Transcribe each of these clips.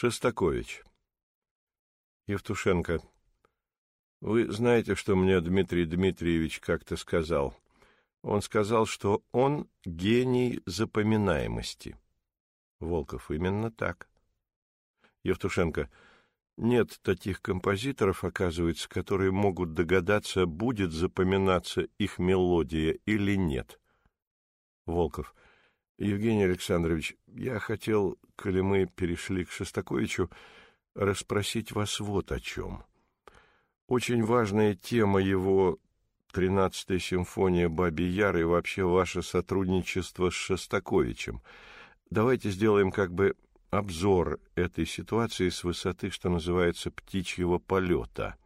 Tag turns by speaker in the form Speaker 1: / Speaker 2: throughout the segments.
Speaker 1: Шестакович. Евтушенко. Вы знаете, что мне Дмитрий Дмитриевич как-то сказал? Он сказал, что он гений запоминаемости. Волков. Именно так. Евтушенко. Нет таких композиторов, оказывается, которые могут догадаться, будет запоминаться их мелодия или нет. Волков. Евгений Александрович, я хотел, коли мы перешли к Шостаковичу, расспросить вас вот о чем. Очень важная тема его «Тринадцатая симфония Баби Яр» и вообще ваше сотрудничество с Шостаковичем. Давайте сделаем как бы обзор этой ситуации с высоты, что называется, птичьего полета.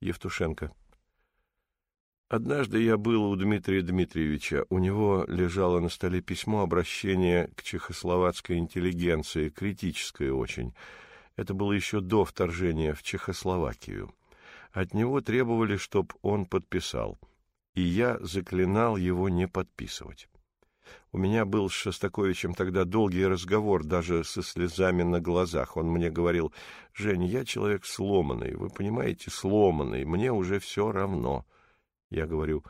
Speaker 1: Евтушенко. Однажды я был у Дмитрия Дмитриевича. У него лежало на столе письмо обращения к чехословацкой интеллигенции, критическое очень. Это было еще до вторжения в Чехословакию. От него требовали, чтобы он подписал, и я заклинал его не подписывать. У меня был с Шостаковичем тогда долгий разговор, даже со слезами на глазах. Он мне говорил, «Жень, я человек сломанный, вы понимаете, сломанный, мне уже все равно». Я говорю,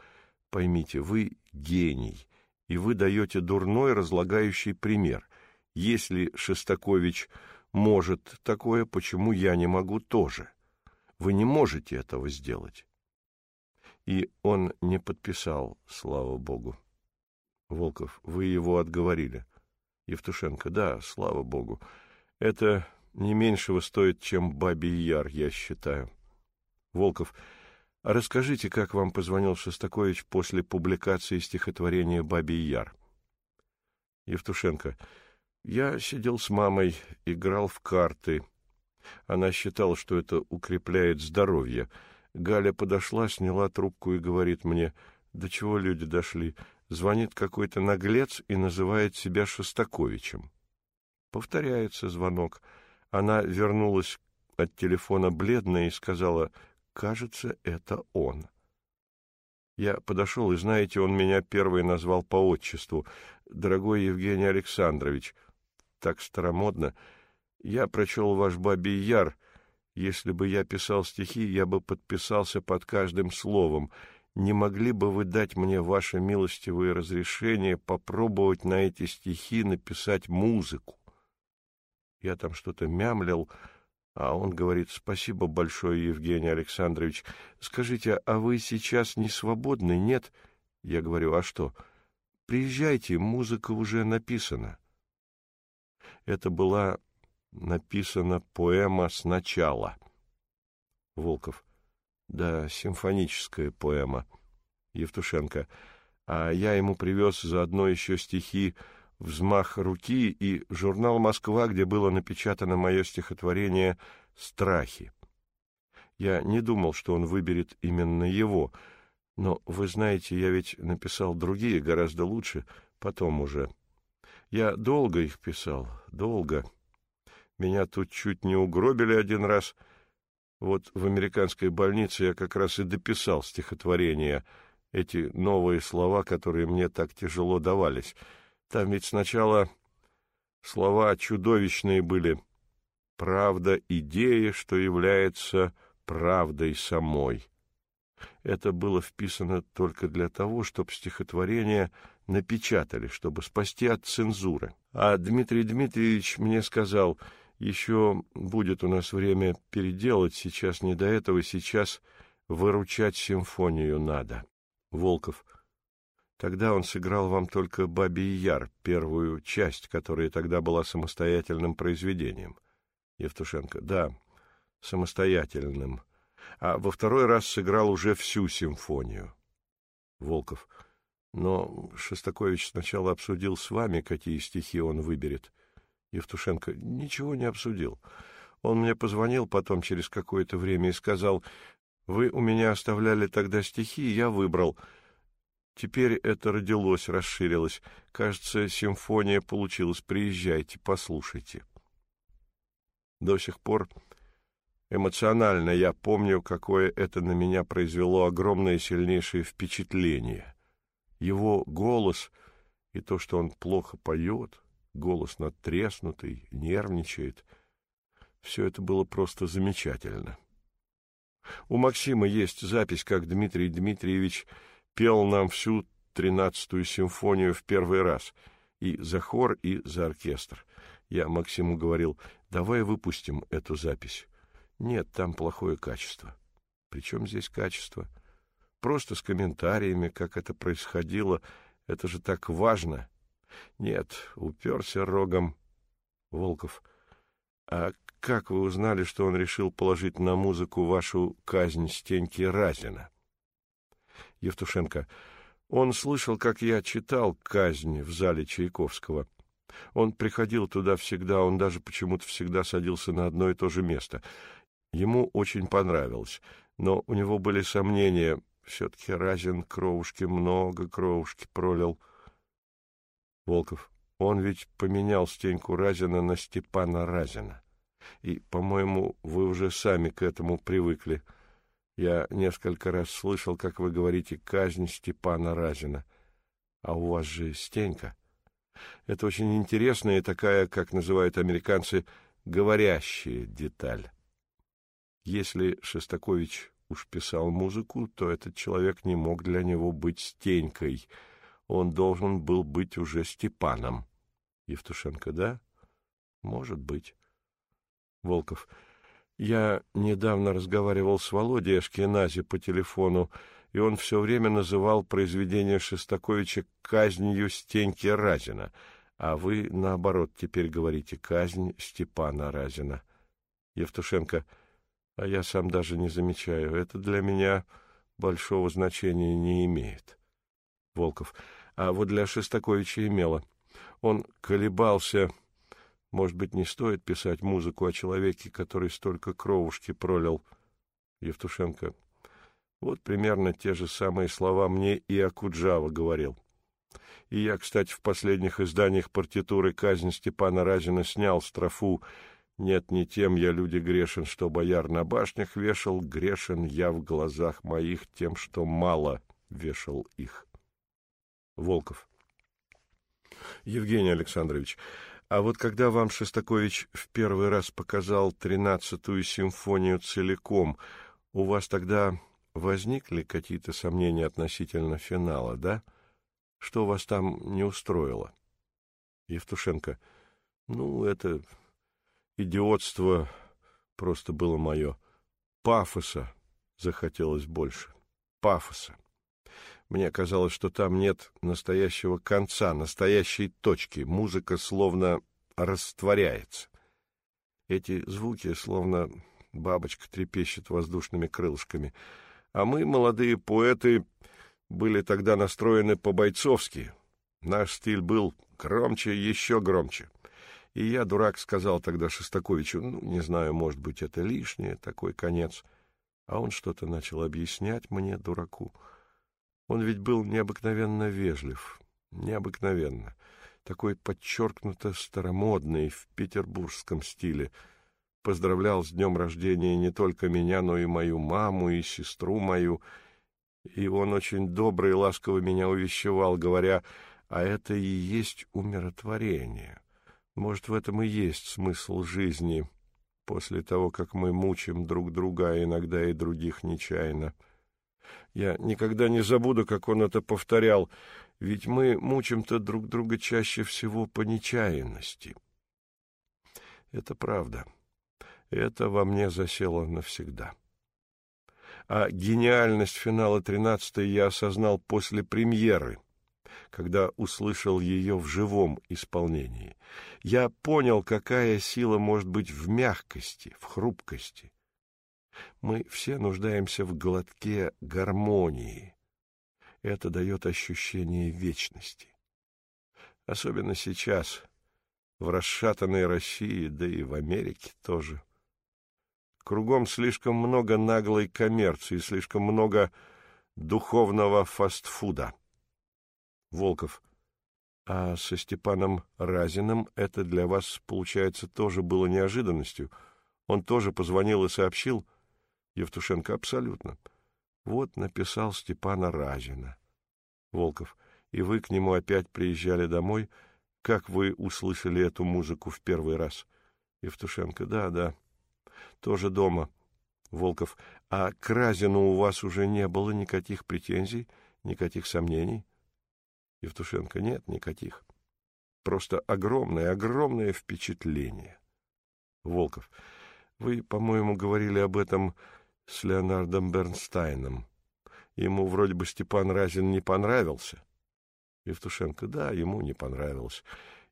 Speaker 1: поймите, вы гений, и вы даете дурной разлагающий пример. Если Шестакович может такое, почему я не могу тоже? Вы не можете этого сделать. И он не подписал, слава богу. Волков, вы его отговорили. Евтушенко, да, слава богу. Это не меньшего стоит, чем бабий яр, я считаю. Волков, расскажите, как вам позвонил Шостакович после публикации стихотворения «Бабий Яр»? Евтушенко. Я сидел с мамой, играл в карты. Она считала, что это укрепляет здоровье. Галя подошла, сняла трубку и говорит мне, до чего люди дошли. Звонит какой-то наглец и называет себя Шостаковичем. Повторяется звонок. Она вернулась от телефона бледная и сказала, Кажется, это он. Я подошел, и, знаете, он меня первый назвал по отчеству. Дорогой Евгений Александрович, так старомодно. Я прочел ваш «Бабий Яр». Если бы я писал стихи, я бы подписался под каждым словом. Не могли бы вы дать мне ваше милостивое разрешение попробовать на эти стихи написать музыку? Я там что-то мямлил, а он говорит, спасибо большое, Евгений Александрович. Скажите, а вы сейчас не свободны, нет? Я говорю, а что? Приезжайте, музыка уже написана. Это была написана поэма сначала. Волков. Да, симфоническая поэма. Евтушенко. А я ему привез заодно еще стихи взмах руки и журнал «Москва», где было напечатано мое стихотворение «Страхи». Я не думал, что он выберет именно его, но, вы знаете, я ведь написал другие гораздо лучше, потом уже. Я долго их писал, долго. Меня тут чуть не угробили один раз. Вот в американской больнице я как раз и дописал стихотворение, эти новые слова, которые мне так тяжело давались — там ведь сначала слова чудовищные были. Правда, идея, что является правдой самой. Это было вписано только для того, чтобы стихотворение напечатали, чтобы спасти от цензуры. А Дмитрий Дмитриевич мне сказал, еще будет у нас время переделать, сейчас не до этого, сейчас выручать симфонию надо. Волков. Тогда он сыграл вам только «Бабий Яр», первую часть, которая тогда была самостоятельным произведением. Евтушенко. Да, самостоятельным. А во второй раз сыграл уже всю симфонию. Волков. Но Шостакович сначала обсудил с вами, какие стихи он выберет. Евтушенко. Ничего не обсудил. Он мне позвонил потом через какое-то время и сказал, «Вы у меня оставляли тогда стихи, я выбрал». Теперь это родилось, расширилось. Кажется, симфония получилась. Приезжайте, послушайте. До сих пор эмоционально я помню, какое это на меня произвело огромное сильнейшее впечатление. Его голос и то, что он плохо поет, голос надтреснутый, нервничает. Все это было просто замечательно. У Максима есть запись, как Дмитрий Дмитриевич пел нам всю тринадцатую симфонию в первый раз, и за хор, и за оркестр. Я Максиму говорил, давай выпустим эту запись. Нет, там плохое качество. Причем здесь качество? Просто с комментариями, как это происходило. Это же так важно. Нет, уперся рогом. Волков. А как вы узнали, что он решил положить на музыку вашу казнь Стеньки Разина? Евтушенко. Он слышал, как я читал казнь в зале Чайковского. Он приходил туда всегда, он даже почему-то всегда садился на одно и то же место. Ему очень понравилось, но у него были сомнения. Все-таки Разин кровушки много кровушки пролил. Волков. Он ведь поменял Стеньку Разина на Степана Разина. И, по-моему, вы уже сами к этому привыкли. Я несколько раз слышал, как вы говорите «казнь Степана Разина». А у вас же Стенька. Это очень интересная такая, как называют американцы, говорящая деталь. Если Шостакович уж писал музыку, то этот человек не мог для него быть Стенькой. Он должен был быть уже Степаном. Евтушенко, да? Может быть. Волков. Я недавно разговаривал с Володей Ашкенази по телефону, и он все время называл произведение Шестаковича казнью Стеньки Разина, а вы, наоборот, теперь говорите «казнь Степана Разина». Евтушенко. А я сам даже не замечаю. Это для меня большого значения не имеет. Волков. А вот для Шестаковича имело. Он колебался может быть, не стоит писать музыку о человеке, который столько кровушки пролил? Евтушенко. Вот примерно те же самые слова мне и Акуджава говорил. И я, кстати, в последних изданиях партитуры «Казнь Степана Разина» снял строфу «Нет, не тем я, люди, грешен, что бояр на башнях вешал, грешен я в глазах моих тем, что мало вешал их». Волков. Евгений Александрович, а вот когда вам Шостакович в первый раз показал тринадцатую симфонию целиком, у вас тогда возникли какие-то сомнения относительно финала, да? Что вас там не устроило? Евтушенко. Ну, это идиотство просто было мое. Пафоса захотелось больше. Пафоса. Мне казалось, что там нет настоящего конца, настоящей точки. Музыка словно растворяется. Эти звуки словно бабочка трепещет воздушными крылышками. А мы, молодые поэты, были тогда настроены по-бойцовски. Наш стиль был громче, еще громче. И я, дурак, сказал тогда Шостаковичу, ну, не знаю, может быть, это лишнее, такой конец. А он что-то начал объяснять мне, дураку. Он ведь был необыкновенно вежлив, необыкновенно, такой подчеркнуто старомодный в петербургском стиле. Поздравлял с днем рождения не только меня, но и мою маму и сестру мою. И он очень добрый и ласково меня увещевал, говоря, а это и есть умиротворение. Может, в этом и есть смысл жизни, после того, как мы мучим друг друга, а иногда и других нечаянно. Я никогда не забуду, как он это повторял, ведь мы мучим-то друг друга чаще всего по нечаянности. Это правда. Это во мне засело навсегда. А гениальность финала тринадцатой я осознал после премьеры, когда услышал ее в живом исполнении. Я понял, какая сила может быть в мягкости, в хрупкости. Мы все нуждаемся в глотке гармонии. Это дает ощущение вечности. Особенно сейчас, в расшатанной России, да и в Америке тоже. Кругом слишком много наглой коммерции, слишком много духовного фастфуда. Волков. А со Степаном Разиным это для вас, получается, тоже было неожиданностью. Он тоже позвонил и сообщил, Евтушенко абсолютно. Вот написал Степана Разина. Волков. И вы к нему опять приезжали домой? Как вы услышали эту музыку в первый раз? Евтушенко. Да, да. Тоже дома. Волков. А к Разину у вас уже не было никаких претензий, никаких сомнений? Евтушенко. Нет, никаких. Просто огромное, огромное впечатление. Волков. Вы, по-моему, говорили об этом с Леонардом Бернстайном. Ему вроде бы Степан Разин не понравился. Евтушенко. Да, ему не понравилось.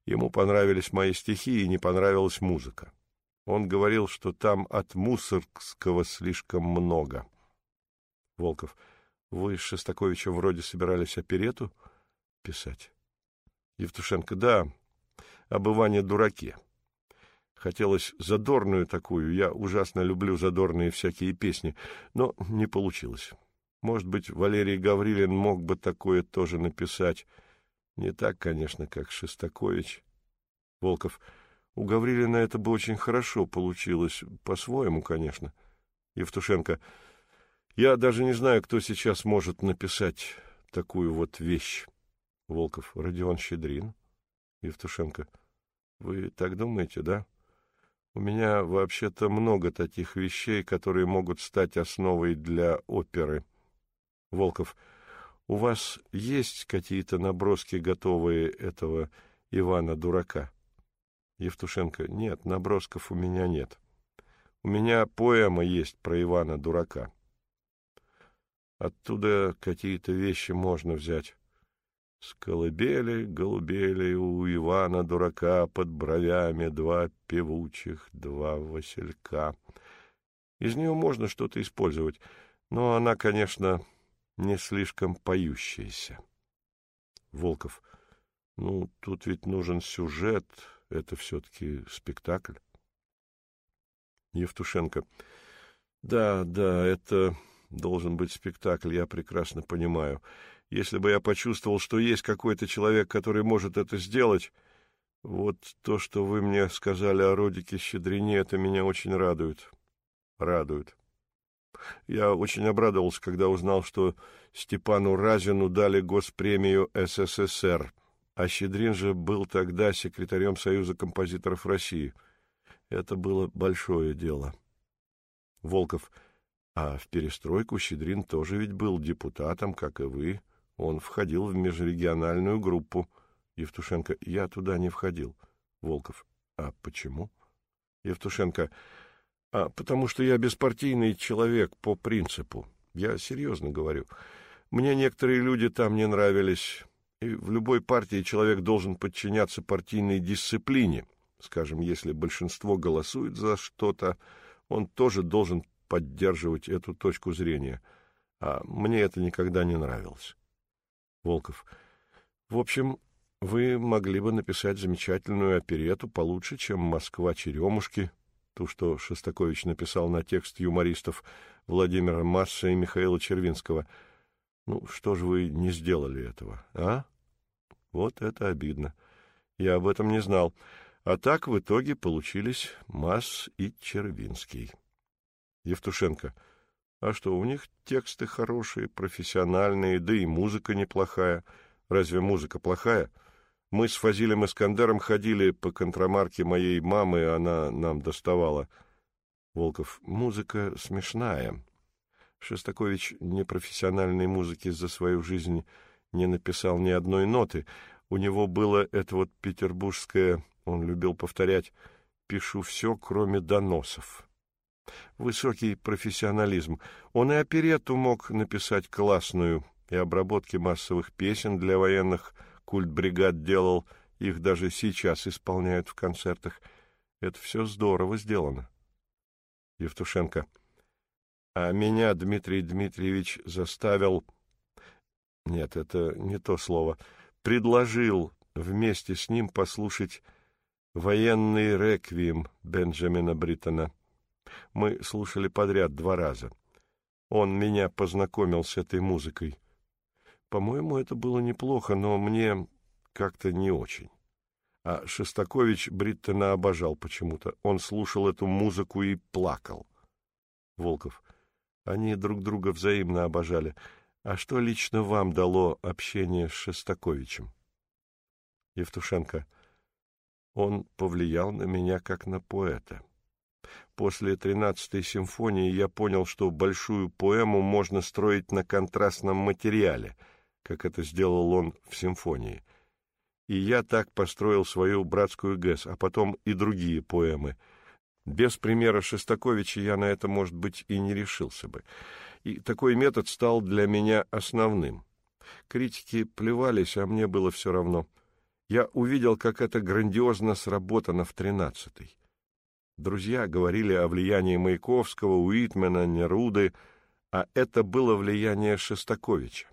Speaker 1: Ему понравились мои стихи и не понравилась музыка. Он говорил, что там от Мусоргского слишком много. Волков. Вы с Шостаковичем вроде собирались оперету писать? Евтушенко. Да, об Иване Дураке. Хотелось задорную такую, я ужасно люблю задорные всякие песни, но не получилось. Может быть, Валерий Гаврилин мог бы такое тоже написать. Не так, конечно, как Шестакович. Волков. У Гаврилина это бы очень хорошо получилось, по-своему, конечно. Евтушенко. Я даже не знаю, кто сейчас может написать такую вот вещь. Волков. Родион Щедрин. Евтушенко. Вы так думаете, да? У меня вообще-то много таких вещей, которые могут стать основой для оперы. Волков. У вас есть какие-то наброски готовые этого Ивана Дурака? Евтушенко. Нет, набросков у меня нет. У меня поэма есть про Ивана Дурака. Оттуда какие-то вещи можно взять. С колыбели, голубели у Ивана дурака под бровями два певучих, два василька. Из нее можно что-то использовать, но она, конечно, не слишком поющаяся. Волков. Ну, тут ведь нужен сюжет, это все-таки спектакль. Евтушенко. Да, да, это должен быть спектакль, я прекрасно понимаю. Если бы я почувствовал, что есть какой-то человек, который может это сделать, вот то, что вы мне сказали о Родике Щедрине, это меня очень радует. Радует. Я очень обрадовался, когда узнал, что Степану Разину дали госпремию СССР, а Щедрин же был тогда секретарем Союза композиторов России. Это было большое дело. Волков. А в перестройку Щедрин тоже ведь был депутатом, как и вы. Он входил в межрегиональную группу. Евтушенко. Я туда не входил. Волков. А почему? Евтушенко. А потому что я беспартийный человек по принципу. Я серьезно говорю. Мне некоторые люди там не нравились. И в любой партии человек должен подчиняться партийной дисциплине. Скажем, если большинство голосует за что-то, он тоже должен поддерживать эту точку зрения. А мне это никогда не нравилось. Волков. В общем, вы могли бы написать замечательную оперету получше, чем «Москва черемушки», ту, что Шостакович написал на текст юмористов Владимира Масса и Михаила Червинского. Ну, что же вы не сделали этого, а? Вот это обидно. Я об этом не знал. А так в итоге получились Масс и Червинский. Евтушенко. — а что, у них тексты хорошие, профессиональные, да и музыка неплохая. Разве музыка плохая? Мы с Фазилем Искандером ходили по контрамарке моей мамы, она нам доставала. Волков. Музыка смешная. Шостакович непрофессиональной музыки за свою жизнь не написал ни одной ноты. У него было это вот петербургское, он любил повторять, «пишу все, кроме доносов» высокий профессионализм. Он и оперетту мог написать классную, и обработки массовых песен для военных культбригад делал, их даже сейчас исполняют в концертах. Это все здорово сделано. Евтушенко. А меня Дмитрий Дмитриевич заставил... Нет, это не то слово. Предложил вместе с ним послушать военный реквием Бенджамина Бриттона. Мы слушали подряд два раза. Он меня познакомил с этой музыкой. По-моему, это было неплохо, но мне как-то не очень. А Шостакович Бриттона обожал почему-то. Он слушал эту музыку и плакал. Волков. Они друг друга взаимно обожали. А что лично вам дало общение с Шостаковичем? Евтушенко. — Он повлиял на меня как на поэта. После тринадцатой симфонии я понял, что большую поэму можно строить на контрастном материале, как это сделал он в симфонии. И я так построил свою братскую ГЭС, а потом и другие поэмы. Без примера Шостаковича я на это, может быть, и не решился бы. И такой метод стал для меня основным. Критики плевались, а мне было все равно. Я увидел, как это грандиозно сработано в тринадцатой. Друзья говорили о влиянии Маяковского, Уитмена, Неруды, а это было влияние Шестаковича.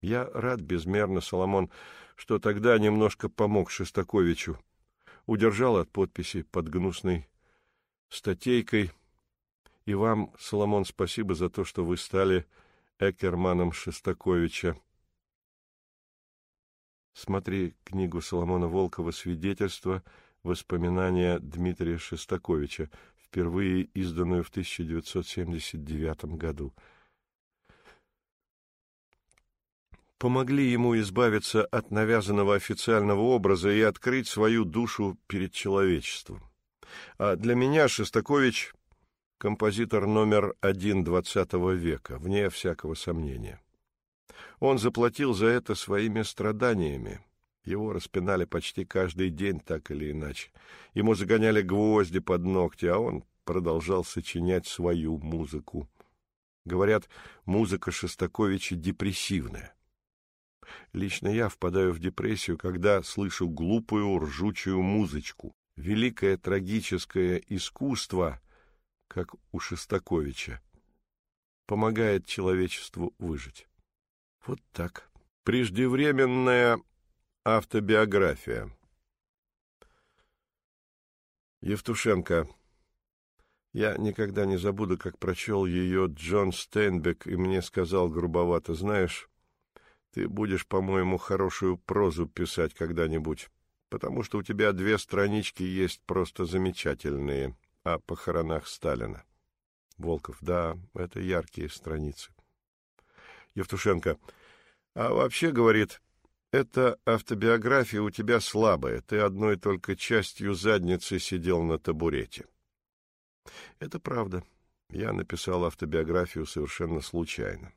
Speaker 1: Я рад безмерно, Соломон, что тогда немножко помог Шестаковичу. Удержал от подписи под гнусной статейкой. И вам, Соломон, спасибо за то, что вы стали Экерманом Шестаковича. Смотри книгу Соломона Волкова «Свидетельство» Воспоминания Дмитрия Шестаковича, впервые изданную в 1979 году. Помогли ему избавиться от навязанного официального образа и открыть свою душу перед человечеством. А для меня Шестакович — композитор номер один XX века, вне всякого сомнения. Он заплатил за это своими страданиями, его распинали почти каждый день, так или иначе. Ему загоняли гвозди под ногти, а он продолжал сочинять свою музыку. Говорят, музыка Шостаковича депрессивная. Лично я впадаю в депрессию, когда слышу глупую ржучую музычку. Великое трагическое искусство, как у Шостаковича, помогает человечеству выжить. Вот так. Преждевременная Автобиография. Евтушенко. Я никогда не забуду, как прочел ее Джон Стейнбек, и мне сказал грубовато, знаешь, ты будешь, по-моему, хорошую прозу писать когда-нибудь, потому что у тебя две странички есть просто замечательные о похоронах Сталина. Волков. Да, это яркие страницы. Евтушенко. А вообще, говорит, эта автобиография у тебя слабая, ты одной только частью задницы сидел на табурете. Это правда. Я написал автобиографию совершенно случайно.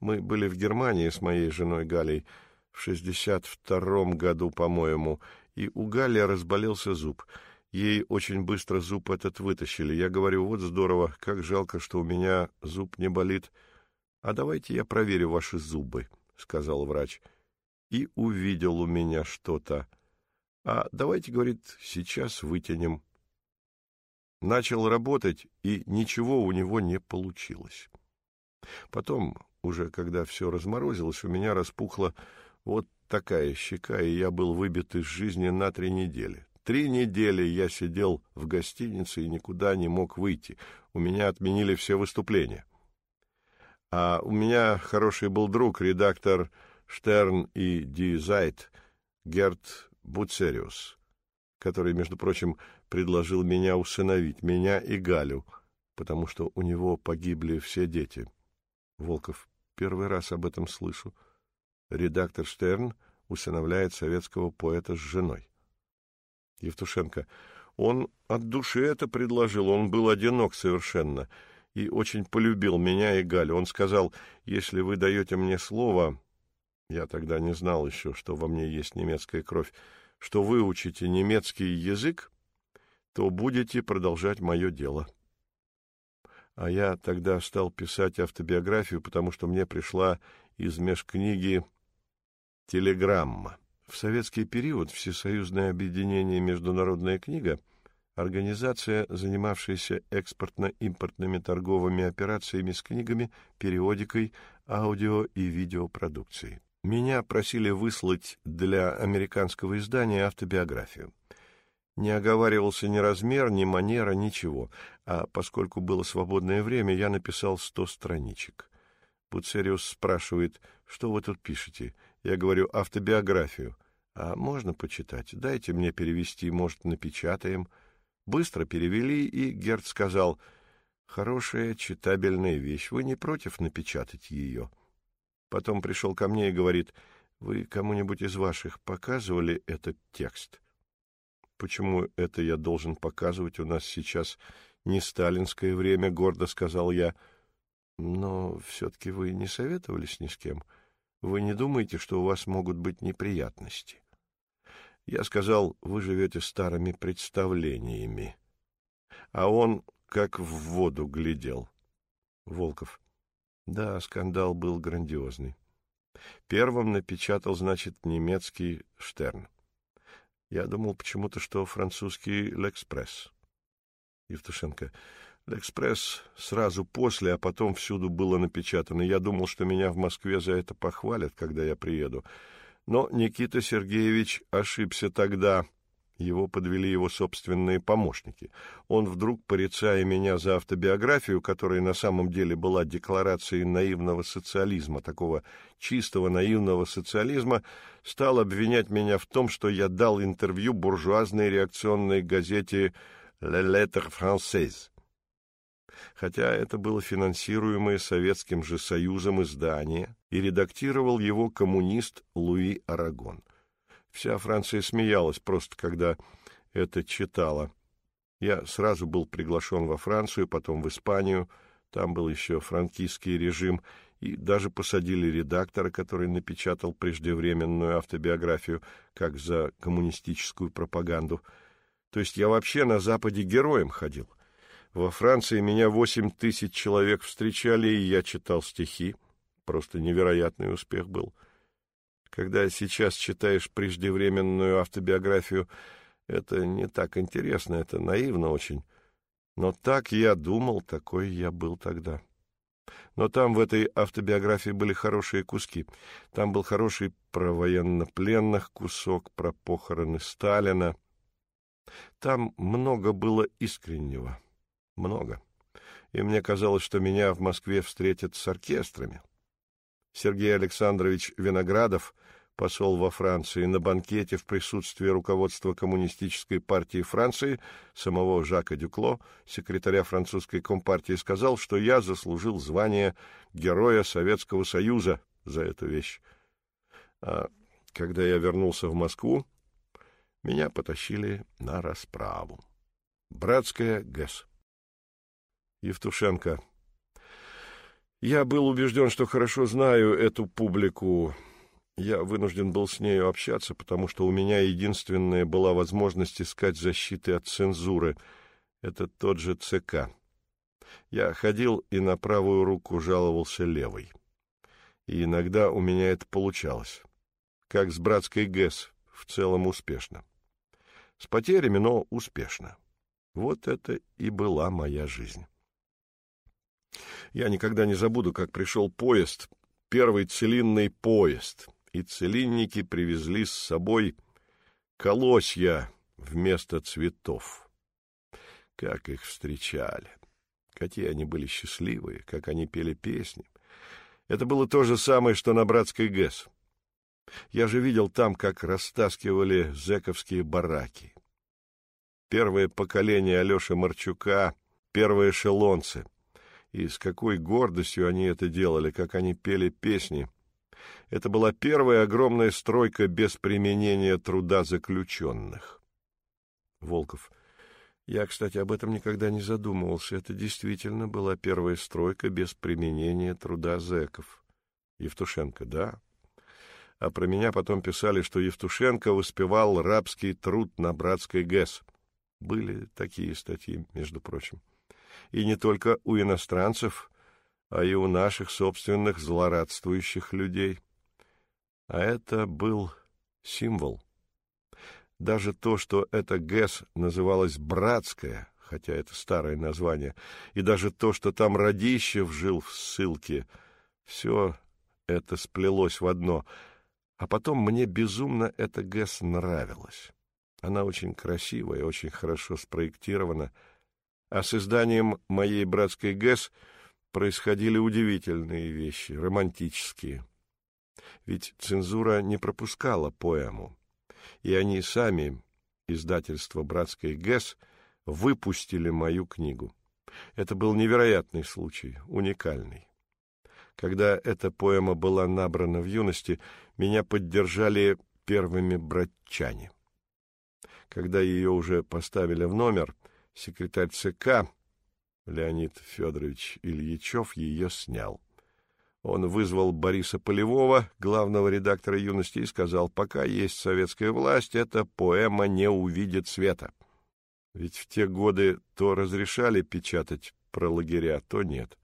Speaker 1: Мы были в Германии с моей женой Галей в 62 году, по-моему, и у Гали разболелся зуб. Ей очень быстро зуб этот вытащили. Я говорю, вот здорово, как жалко, что у меня зуб не болит. А давайте я проверю ваши зубы, — сказал врач. — и увидел у меня что-то. А давайте, говорит, сейчас вытянем. Начал работать, и ничего у него не получилось. Потом, уже когда все разморозилось, у меня распухла вот такая щека, и я был выбит из жизни на три недели. Три недели я сидел в гостинице и никуда не мог выйти. У меня отменили все выступления. А у меня хороший был друг, редактор Штерн и Ди Зайт Герт Буцериус, который, между прочим, предложил меня усыновить, меня и Галю, потому что у него погибли все дети. Волков, первый раз об этом слышу. Редактор Штерн усыновляет советского поэта с женой. Евтушенко, он от души это предложил, он был одинок совершенно и очень полюбил меня и Галю. Он сказал, если вы даете мне слово, я тогда не знал еще, что во мне есть немецкая кровь, что выучите немецкий язык, то будете продолжать мое дело. А я тогда стал писать автобиографию, потому что мне пришла из межкниги телеграмма. В советский период Всесоюзное объединение «Международная книга» организация, занимавшаяся экспортно-импортными торговыми операциями с книгами, периодикой, аудио и видеопродукцией. Меня просили выслать для американского издания автобиографию. Не оговаривался ни размер, ни манера, ничего, а поскольку было свободное время, я написал сто страничек. Буцериус спрашивает, что вы тут пишете? Я говорю, автобиографию. А можно почитать? Дайте мне перевести, может, напечатаем. Быстро перевели, и Герд сказал, хорошая читабельная вещь, вы не против напечатать ее?» Потом пришел ко мне и говорит, «Вы кому-нибудь из ваших показывали этот текст?» Почему это я должен показывать? У нас сейчас не сталинское время, гордо сказал я. Но все-таки вы не советовались ни с кем. Вы не думаете, что у вас могут быть неприятности? Я сказал, вы живете старыми представлениями. А он как в воду глядел. Волков. Да, скандал был грандиозный. Первым напечатал, значит, немецкий Штерн. Я думал почему-то, что французский «L'Express». Евтушенко. «L'Express» сразу после, а потом всюду было напечатано. Я думал, что меня в Москве за это похвалят, когда я приеду. Но Никита Сергеевич ошибся тогда. Его подвели его собственные помощники. Он вдруг, порицая меня за автобиографию, которая на самом деле была декларацией наивного социализма, такого чистого наивного социализма, стал обвинять меня в том, что я дал интервью буржуазной реакционной газете «Le Lettre Française». Хотя это было финансируемое Советским же Союзом издание, и редактировал его коммунист Луи Арагон. Вся Франция смеялась просто, когда это читала. Я сразу был приглашен во Францию, потом в Испанию, там был еще франкистский режим, и даже посадили редактора, который напечатал преждевременную автобиографию, как за коммунистическую пропаганду. То есть я вообще на Западе героем ходил. Во Франции меня восемь тысяч человек встречали, и я читал стихи. Просто невероятный успех был. — когда сейчас читаешь преждевременную автобиографию, это не так интересно, это наивно очень. Но так я думал, такой я был тогда. Но там в этой автобиографии были хорошие куски. Там был хороший про военнопленных кусок, про похороны Сталина. Там много было искреннего. Много. И мне казалось, что меня в Москве встретят с оркестрами. Сергей Александрович Виноградов, посол во Франции, на банкете в присутствии руководства Коммунистической партии Франции, самого Жака Дюкло, секретаря французской компартии, сказал, что я заслужил звание Героя Советского Союза за эту вещь. А когда я вернулся в Москву, меня потащили на расправу. Братская ГЭС. Евтушенко. Я был убежден, что хорошо знаю эту публику. Я вынужден был с нею общаться, потому что у меня единственная была возможность искать защиты от цензуры. Это тот же ЦК. Я ходил и на правую руку жаловался левой. И иногда у меня это получалось. Как с братской ГЭС, в целом успешно. С потерями, но успешно. Вот это и была моя жизнь. Я никогда не забуду, как пришел поезд, первый целинный поезд, и целинники привезли с собой колосья вместо цветов. Как их встречали! Какие они были счастливые, как они пели песни. Это было то же самое, что на братской ГЭС. Я же видел там, как растаскивали зэковские бараки. Первое поколение Алеши Марчука, первые шелонцы — и с какой гордостью они это делали, как они пели песни. Это была первая огромная стройка без применения труда заключенных. Волков. Я, кстати, об этом никогда не задумывался. Это действительно была первая стройка без применения труда зэков. Евтушенко. Да. А про меня потом писали, что Евтушенко воспевал рабский труд на братской ГЭС. Были такие статьи, между прочим и не только у иностранцев, а и у наших собственных злорадствующих людей. А это был символ. Даже то, что эта ГЭС называлась «братская», хотя это старое название, и даже то, что там Радищев жил в ссылке, все это сплелось в одно. А потом мне безумно эта ГЭС нравилась. Она очень красивая, очень хорошо спроектирована, а с изданием моей братской ГЭС происходили удивительные вещи, романтические. Ведь цензура не пропускала поэму, и они сами, издательство братской ГЭС, выпустили мою книгу. Это был невероятный случай, уникальный. Когда эта поэма была набрана в юности, меня поддержали первыми братчане. Когда ее уже поставили в номер, секретарь ЦК Леонид Федорович Ильичев ее снял. Он вызвал Бориса Полевого, главного редактора «Юности», и сказал, пока есть советская власть, эта поэма не увидит света. Ведь в те годы то разрешали печатать про лагеря, то нет.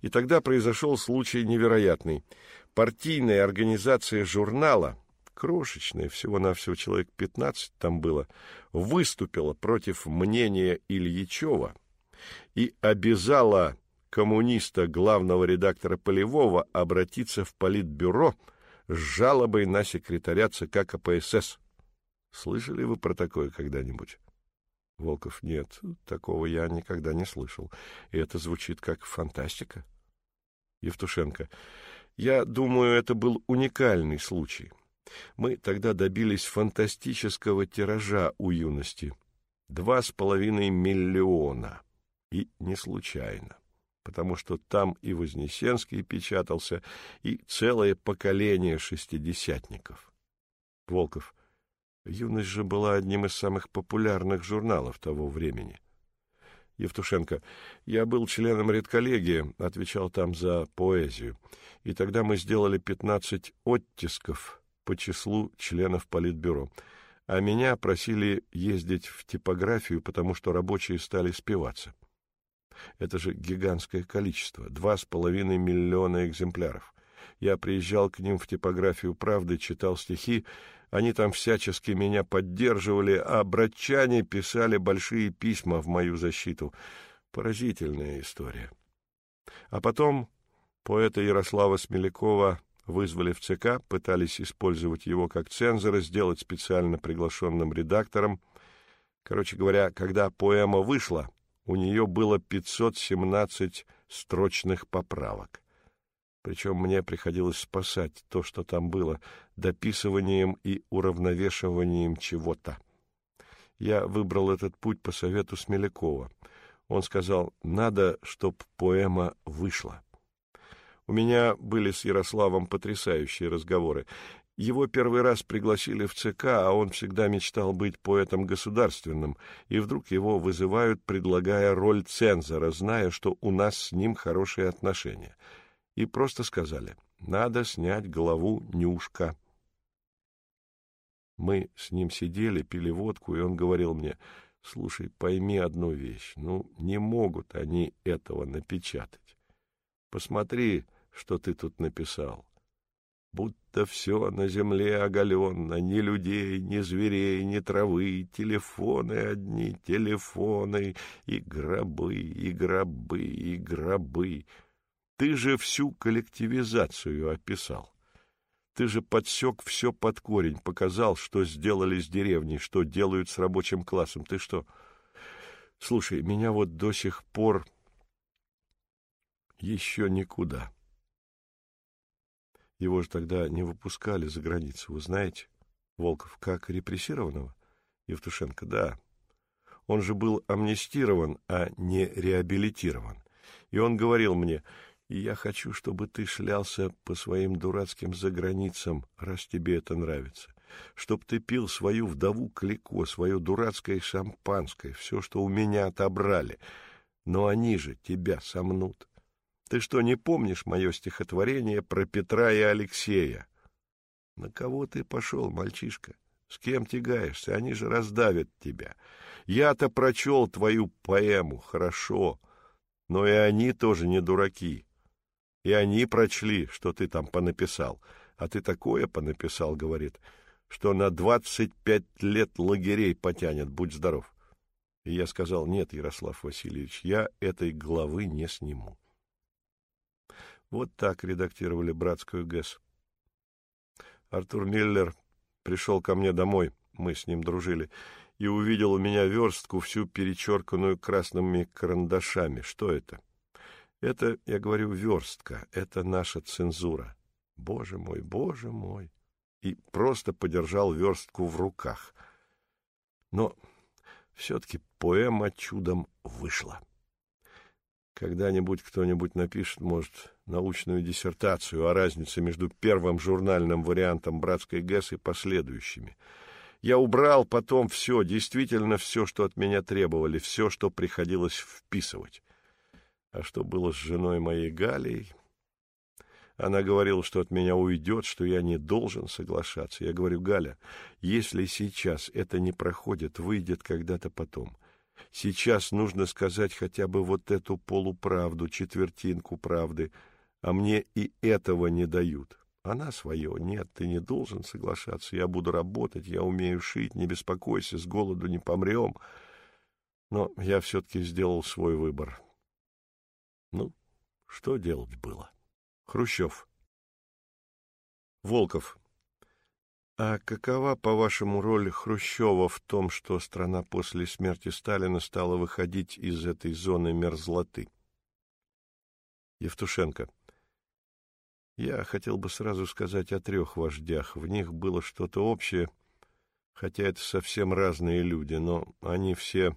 Speaker 1: И тогда произошел случай невероятный. Партийная организация журнала, крошечная, всего-навсего человек 15 там было, выступила против мнения Ильичева и обязала коммуниста, главного редактора Полевого, обратиться в Политбюро с жалобой на секретаря ЦК КПСС. Слышали вы про такое когда-нибудь? Волков, нет, такого я никогда не слышал. И это звучит как фантастика. Евтушенко, я думаю, это был уникальный случай. Мы тогда добились фантастического тиража у юности. Два с половиной миллиона. И не случайно потому что там и Вознесенский печатался, и целое поколение шестидесятников. Волков. Юность же была одним из самых популярных журналов того времени. Евтушенко. Я был членом редколлегии, отвечал там за поэзию. И тогда мы сделали пятнадцать оттисков по числу членов Политбюро. А меня просили ездить в типографию, потому что рабочие стали спиваться. Это же гигантское количество, два с половиной миллиона экземпляров. Я приезжал к ним в типографию «Правды», читал стихи, они там всячески меня поддерживали, а братчане писали большие письма в мою защиту. Поразительная история. А потом поэта Ярослава Смелякова вызвали в ЦК, пытались использовать его как цензора, сделать специально приглашенным редактором. Короче говоря, когда поэма вышла, у нее было 517 строчных поправок. Причем мне приходилось спасать то, что там было, дописыванием и уравновешиванием чего-то. Я выбрал этот путь по совету Смелякова. Он сказал, надо, чтоб поэма вышла. У меня были с Ярославом потрясающие разговоры. Его первый раз пригласили в ЦК, а он всегда мечтал быть поэтом государственным, и вдруг его вызывают, предлагая роль цензора, зная, что у нас с ним хорошие отношения. И просто сказали, надо снять главу Нюшка. Мы с ним сидели, пили водку, и он говорил мне, слушай, пойми одну вещь, ну, не могут они этого напечатать. Посмотри, что ты тут написал будто все на земле оголенно, ни людей, ни зверей, ни травы, телефоны одни, телефоны, и гробы, и гробы, и гробы. Ты же всю коллективизацию описал. Ты же подсек все под корень, показал, что сделали с деревней, что делают с рабочим классом. Ты что? Слушай, меня вот до сих пор еще никуда. Его же тогда не выпускали за границу, вы знаете? Волков, как репрессированного? Евтушенко, да. Он же был амнистирован, а не реабилитирован. И он говорил мне, я хочу, чтобы ты шлялся по своим дурацким заграницам, раз тебе это нравится. Чтоб ты пил свою вдову Клико, свое дурацкое шампанское, все, что у меня отобрали. Но они же тебя сомнут. Ты что, не помнишь мое стихотворение про Петра и Алексея? На кого ты пошел, мальчишка? С кем тягаешься? Они же раздавят тебя. Я-то прочел твою поэму, хорошо, но и они тоже не дураки. И они прочли, что ты там понаписал. А ты такое понаписал, говорит, что на двадцать пять лет лагерей потянет, будь здоров. И я сказал, нет, Ярослав Васильевич, я этой главы не сниму. Вот так редактировали братскую ГЭС. Артур Миллер пришел ко мне домой, мы с ним дружили, и увидел у меня верстку, всю перечерканную красными карандашами. Что это? Это, я говорю, верстка, это наша цензура. Боже мой, боже мой! И просто подержал верстку в руках. Но все-таки поэма чудом вышла. Когда-нибудь кто-нибудь напишет, может, научную диссертацию о разнице между первым журнальным вариантом «Братской ГЭС» и последующими. Я убрал потом все, действительно все, что от меня требовали, все, что приходилось вписывать. А что было с женой моей Галей? Она говорила, что от меня уйдет, что я не должен соглашаться. Я говорю, Галя, если сейчас это не проходит, выйдет когда-то потом. Сейчас нужно сказать хотя бы вот эту полуправду, четвертинку правды, а мне и этого не дают. Она свое. Нет, ты не должен соглашаться. Я буду работать, я умею шить, не беспокойся, с голоду не помрем. Но я все-таки сделал свой выбор. Ну, что делать было? Хрущев. Волков. А какова, по-вашему, роль Хрущева в том, что страна после смерти Сталина стала выходить из этой зоны мерзлоты? Евтушенко. Я хотел бы сразу сказать о трех вождях. В них было что-то общее, хотя это совсем разные люди, но они все,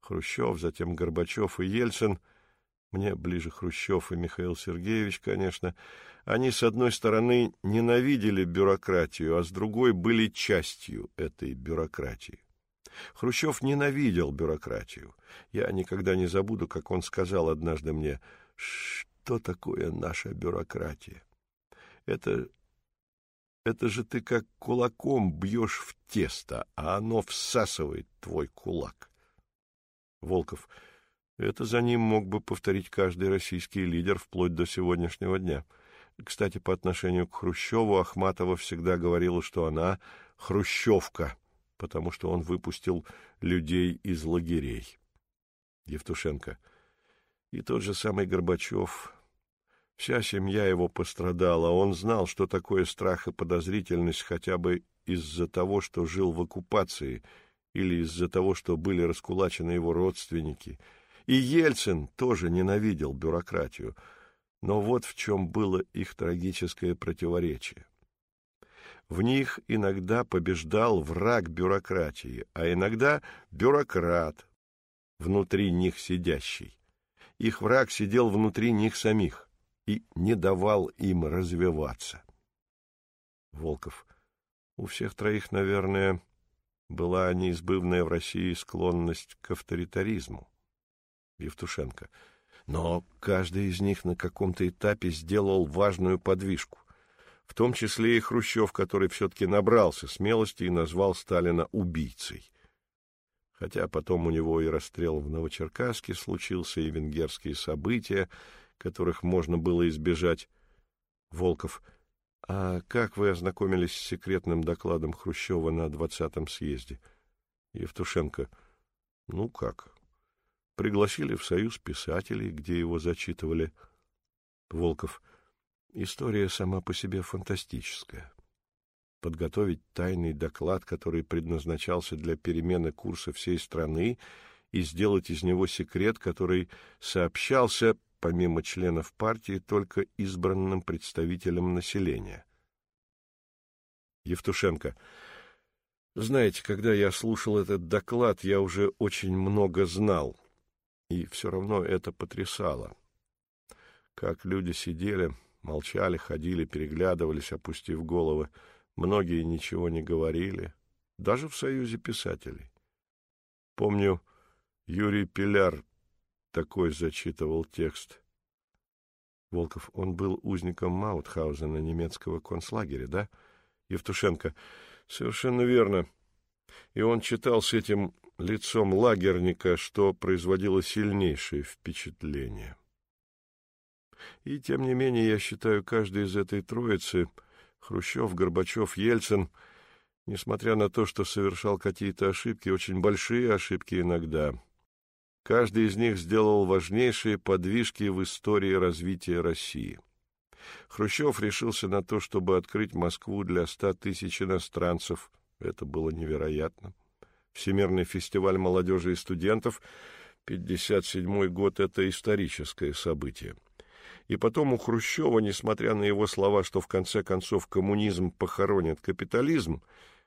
Speaker 1: Хрущев, затем Горбачев и Ельцин — мне ближе Хрущев и Михаил Сергеевич, конечно. Они, с одной стороны, ненавидели бюрократию, а с другой были частью этой бюрократии. Хрущев ненавидел бюрократию. Я никогда не забуду, как он сказал однажды мне, что такое наша бюрократия. Это, это же ты как кулаком бьешь в тесто, а оно всасывает твой кулак. Волков. Это за ним мог бы повторить каждый российский лидер вплоть до сегодняшнего дня. Кстати, по отношению к Хрущеву Ахматова всегда говорила, что она хрущевка, потому что он выпустил людей из лагерей. Евтушенко. И тот же самый Горбачев. Вся семья его пострадала. Он знал, что такое страх и подозрительность хотя бы из-за того, что жил в оккупации, или из-за того, что были раскулачены его родственники — и Ельцин тоже ненавидел бюрократию. Но вот в чем было их трагическое противоречие. В них иногда побеждал враг бюрократии, а иногда бюрократ, внутри них сидящий. Их враг сидел внутри них самих и не давал им развиваться. Волков. У всех троих, наверное, была неизбывная в России склонность к авторитаризму. Евтушенко. Но каждый из них на каком-то этапе сделал важную подвижку. В том числе и Хрущев, который все-таки набрался смелости и назвал Сталина убийцей. Хотя потом у него и расстрел в Новочеркасске случился, и венгерские события, которых можно было избежать. Волков. А как вы ознакомились с секретным докладом Хрущева на двадцатом съезде? Евтушенко. Ну как, пригласили в Союз писателей, где его зачитывали. Волков. История сама по себе фантастическая. Подготовить тайный доклад, который предназначался для перемены курса всей страны, и сделать из него секрет, который сообщался, помимо членов партии, только избранным представителям населения. Евтушенко. Знаете, когда я слушал этот доклад, я уже очень много знал и все равно это потрясало. Как люди сидели, молчали, ходили, переглядывались, опустив головы. Многие ничего не говорили, даже в Союзе писателей. Помню, Юрий Пиляр такой зачитывал текст. Волков, он был узником Маутхаузена, немецкого концлагеря, да? Евтушенко, совершенно верно. И он читал с этим лицом лагерника, что производило сильнейшее впечатление. И, тем не менее, я считаю, каждый из этой троицы — Хрущев, Горбачев, Ельцин — несмотря на то, что совершал какие-то ошибки, очень большие ошибки иногда, каждый из них сделал важнейшие подвижки в истории развития России. Хрущев решился на то, чтобы открыть Москву для ста тысяч иностранцев. Это было невероятно. Всемирный фестиваль молодежи и студентов, 57 год — это историческое событие. И потом у Хрущева, несмотря на его слова, что в конце концов коммунизм похоронит капитализм,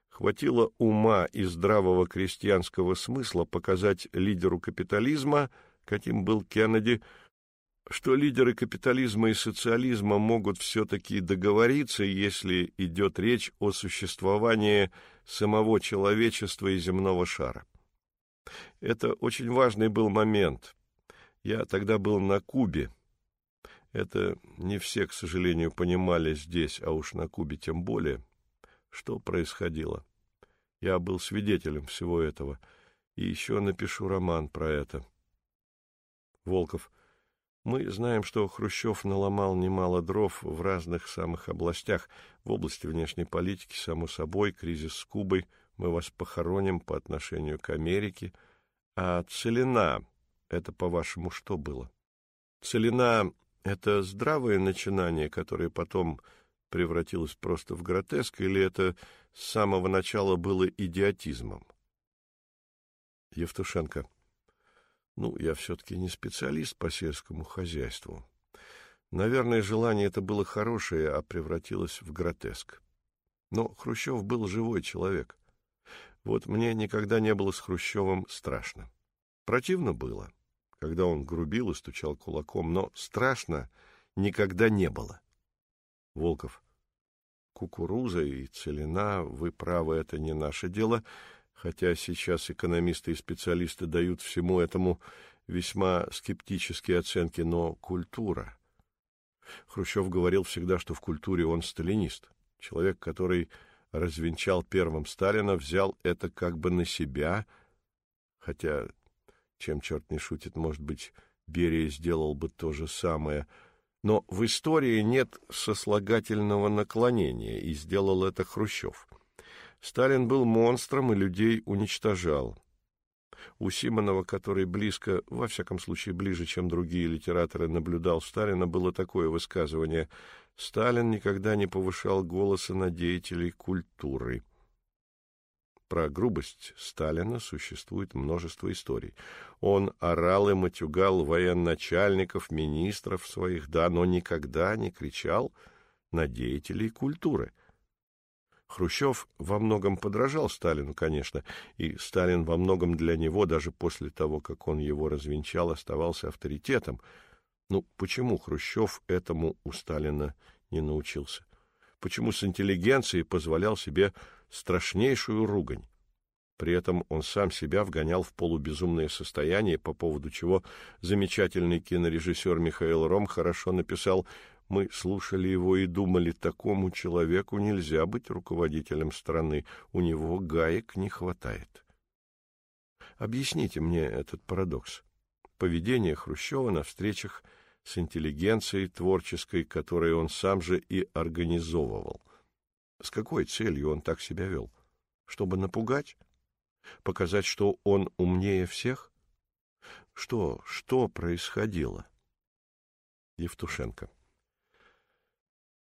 Speaker 1: хватило ума и здравого крестьянского смысла показать лидеру капитализма, каким был Кеннеди, что лидеры капитализма и социализма могут все-таки договориться, если идет речь о существовании самого человечества и земного шара. Это очень важный был момент. Я тогда был на Кубе. Это не все, к сожалению, понимали здесь, а уж на Кубе тем более, что происходило. Я был свидетелем всего этого, и еще напишу роман про это. Волков. Мы знаем, что Хрущев наломал немало дров в разных самых областях. В области внешней политики, само собой, кризис с Кубой, мы вас похороним по отношению к Америке. А целина — это, по-вашему, что было? Целина — это здравое начинание, которое потом превратилось просто в гротеск, или это с самого начала было идиотизмом? Евтушенко. Ну, я все-таки не специалист по сельскому хозяйству. Наверное, желание это было хорошее, а превратилось в гротеск. Но Хрущев был живой человек. Вот мне никогда не было с Хрущевым страшно. Противно было, когда он грубил и стучал кулаком, но страшно никогда не было. Волков. Кукуруза и целина, вы правы, это не наше дело — хотя сейчас экономисты и специалисты дают всему этому весьма скептические оценки, но культура. Хрущев говорил всегда, что в культуре он сталинист. Человек, который развенчал первым Сталина, взял это как бы на себя, хотя, чем черт не шутит, может быть, Берия сделал бы то же самое. Но в истории нет сослагательного наклонения, и сделал это Хрущев. Сталин был монстром и людей уничтожал. У Симонова, который близко, во всяком случае ближе, чем другие литераторы, наблюдал Сталина, было такое высказывание «Сталин никогда не повышал голоса на деятелей культуры». Про грубость Сталина существует множество историй. Он орал и матюгал военачальников, министров своих, да, но никогда не кричал на деятелей культуры – Хрущев во многом подражал Сталину, конечно, и Сталин во многом для него, даже после того, как он его развенчал, оставался авторитетом. Ну, почему Хрущев этому у Сталина не научился? Почему с интеллигенцией позволял себе страшнейшую ругань? При этом он сам себя вгонял в полубезумное состояние, по поводу чего замечательный кинорежиссер Михаил Ром хорошо написал мы слушали его и думали, такому человеку нельзя быть руководителем страны, у него гаек не хватает. Объясните мне этот парадокс. Поведение Хрущева на встречах с интеллигенцией творческой, которую он сам же и организовывал. С какой целью он так себя вел? Чтобы напугать? Показать, что он умнее всех? Что, что происходило? Евтушенко.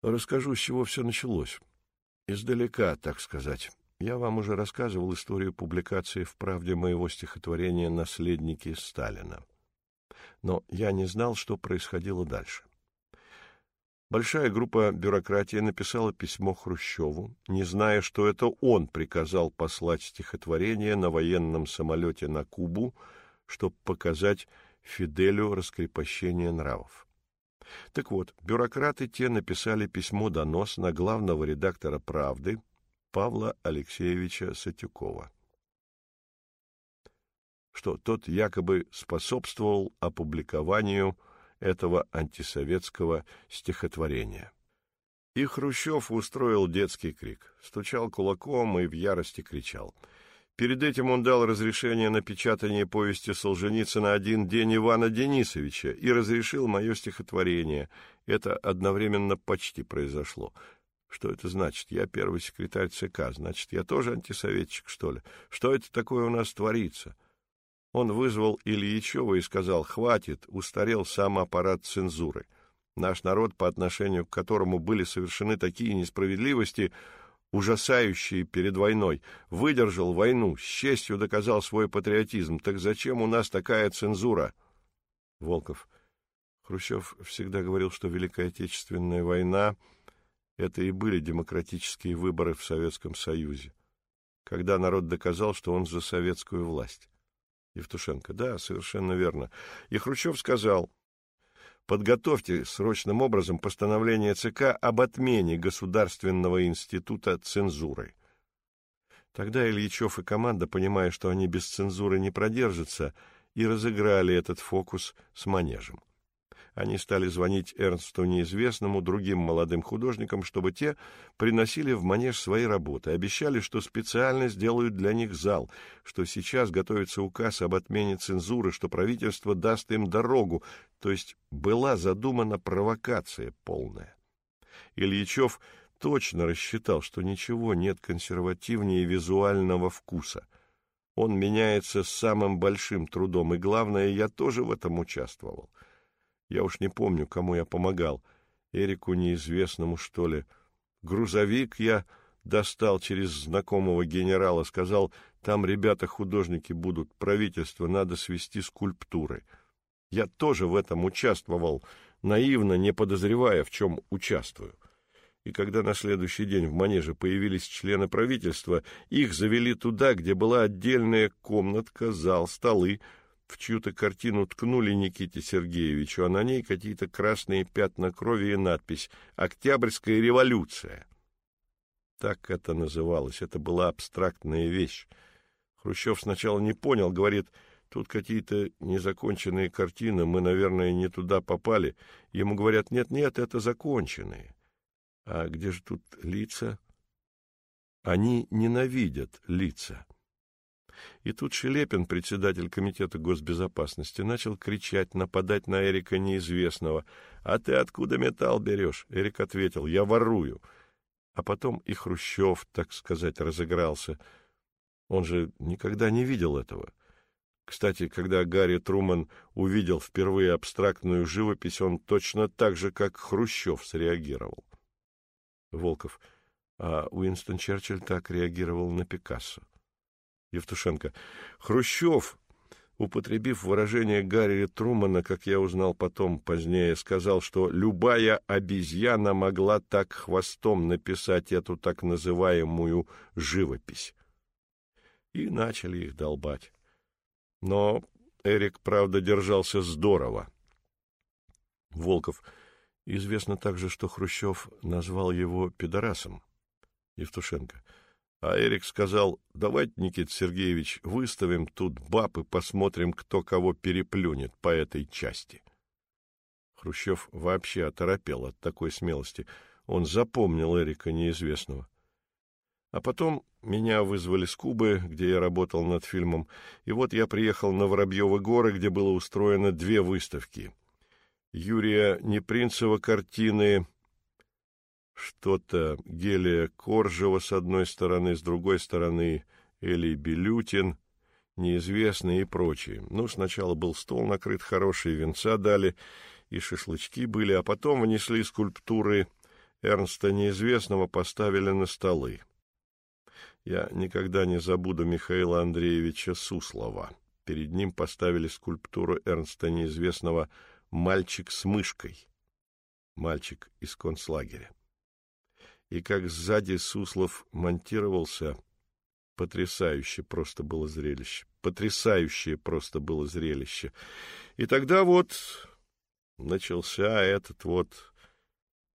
Speaker 1: Расскажу, с чего все началось. Издалека, так сказать. Я вам уже рассказывал историю публикации в «Правде» моего стихотворения «Наследники Сталина». Но я не знал, что происходило дальше. Большая группа бюрократии написала письмо Хрущеву, не зная, что это он приказал послать стихотворение на военном самолете на Кубу, чтобы показать Фиделю раскрепощение нравов. Так вот, бюрократы те написали письмо-донос на главного редактора «Правды» Павла Алексеевича Сатюкова, что тот якобы способствовал опубликованию этого антисоветского стихотворения. И Хрущев устроил детский крик, стучал кулаком и в ярости кричал — Перед этим он дал разрешение на печатание повести Солженицына «Один день Ивана Денисовича» и разрешил мое стихотворение. Это одновременно почти произошло. Что это значит? Я первый секретарь ЦК. Значит, я тоже антисоветчик, что ли? Что это такое у нас творится? Он вызвал Ильичева и сказал, хватит, устарел сам аппарат цензуры. Наш народ, по отношению к которому были совершены такие несправедливости, ужасающие перед войной, выдержал войну, с честью доказал свой патриотизм. Так зачем у нас такая цензура? Волков. Хрущев всегда говорил, что Великая Отечественная война — это и были демократические выборы в Советском Союзе, когда народ доказал, что он за советскую власть. Евтушенко. Да, совершенно верно. И Хрущев сказал, подготовьте срочным образом постановление ЦК об отмене Государственного института цензуры. Тогда Ильичев и команда, понимая, что они без цензуры не продержатся, и разыграли этот фокус с манежем. Они стали звонить Эрнсту неизвестному, другим молодым художникам, чтобы те приносили в манеж свои работы, обещали, что специально сделают для них зал, что сейчас готовится указ об отмене цензуры, что правительство даст им дорогу, то есть была задумана провокация полная. Ильичев точно рассчитал, что ничего нет консервативнее визуального вкуса. Он меняется с самым большим трудом, и главное, я тоже в этом участвовал. Я уж не помню, кому я помогал. Эрику неизвестному, что ли. Грузовик я достал через знакомого генерала, сказал, там ребята-художники будут, правительство надо свести скульптуры. Я тоже в этом участвовал, наивно, не подозревая, в чем участвую. И когда на следующий день в манеже появились члены правительства, их завели туда, где была отдельная комнатка, зал, столы, в чью-то картину ткнули Никите Сергеевичу, а на ней какие-то красные пятна крови и надпись «Октябрьская революция». Так это называлось, это была абстрактная вещь. Хрущев сначала не понял, говорит, тут какие-то незаконченные картины, мы, наверное, не туда попали. Ему говорят, нет-нет, это законченные. А где же тут лица? Они ненавидят лица. И тут Шелепин, председатель комитета госбезопасности, начал кричать, нападать на Эрика неизвестного. «А ты откуда металл берешь?» Эрик ответил, «Я ворую». А потом и Хрущев, так сказать, разыгрался. Он же никогда не видел этого. Кстати, когда Гарри Труман увидел впервые абстрактную живопись, он точно так же, как Хрущев, среагировал. Волков. А Уинстон Черчилль так реагировал на Пикассо. Евтушенко. Хрущев, употребив выражение Гарри Трумана, как я узнал потом, позднее, сказал, что любая обезьяна могла так хвостом написать эту так называемую живопись. И начали их долбать. Но Эрик, правда, держался здорово. Волков. Известно также, что Хрущев назвал его пидорасом. Евтушенко. — а Эрик сказал, давайте, Никита Сергеевич, выставим тут баб и посмотрим, кто кого переплюнет по этой части. Хрущев вообще оторопел от такой смелости. Он запомнил Эрика неизвестного. А потом меня вызвали с Кубы, где я работал над фильмом, и вот я приехал на Воробьевы горы, где было устроено две выставки. Юрия Непринцева картины что-то Гелия Коржева с одной стороны, с другой стороны Элий Белютин, неизвестные и прочие. Ну, сначала был стол накрыт хороший, венца дали, и шашлычки были, а потом внесли скульптуры Эрнста Неизвестного, поставили на столы. Я никогда не забуду Михаила Андреевича Суслова. Перед ним поставили скульптуру Эрнста Неизвестного «Мальчик с мышкой». Мальчик из концлагеря и как сзади Суслов монтировался, потрясающе просто было зрелище. Потрясающее просто было зрелище. И тогда вот начался этот вот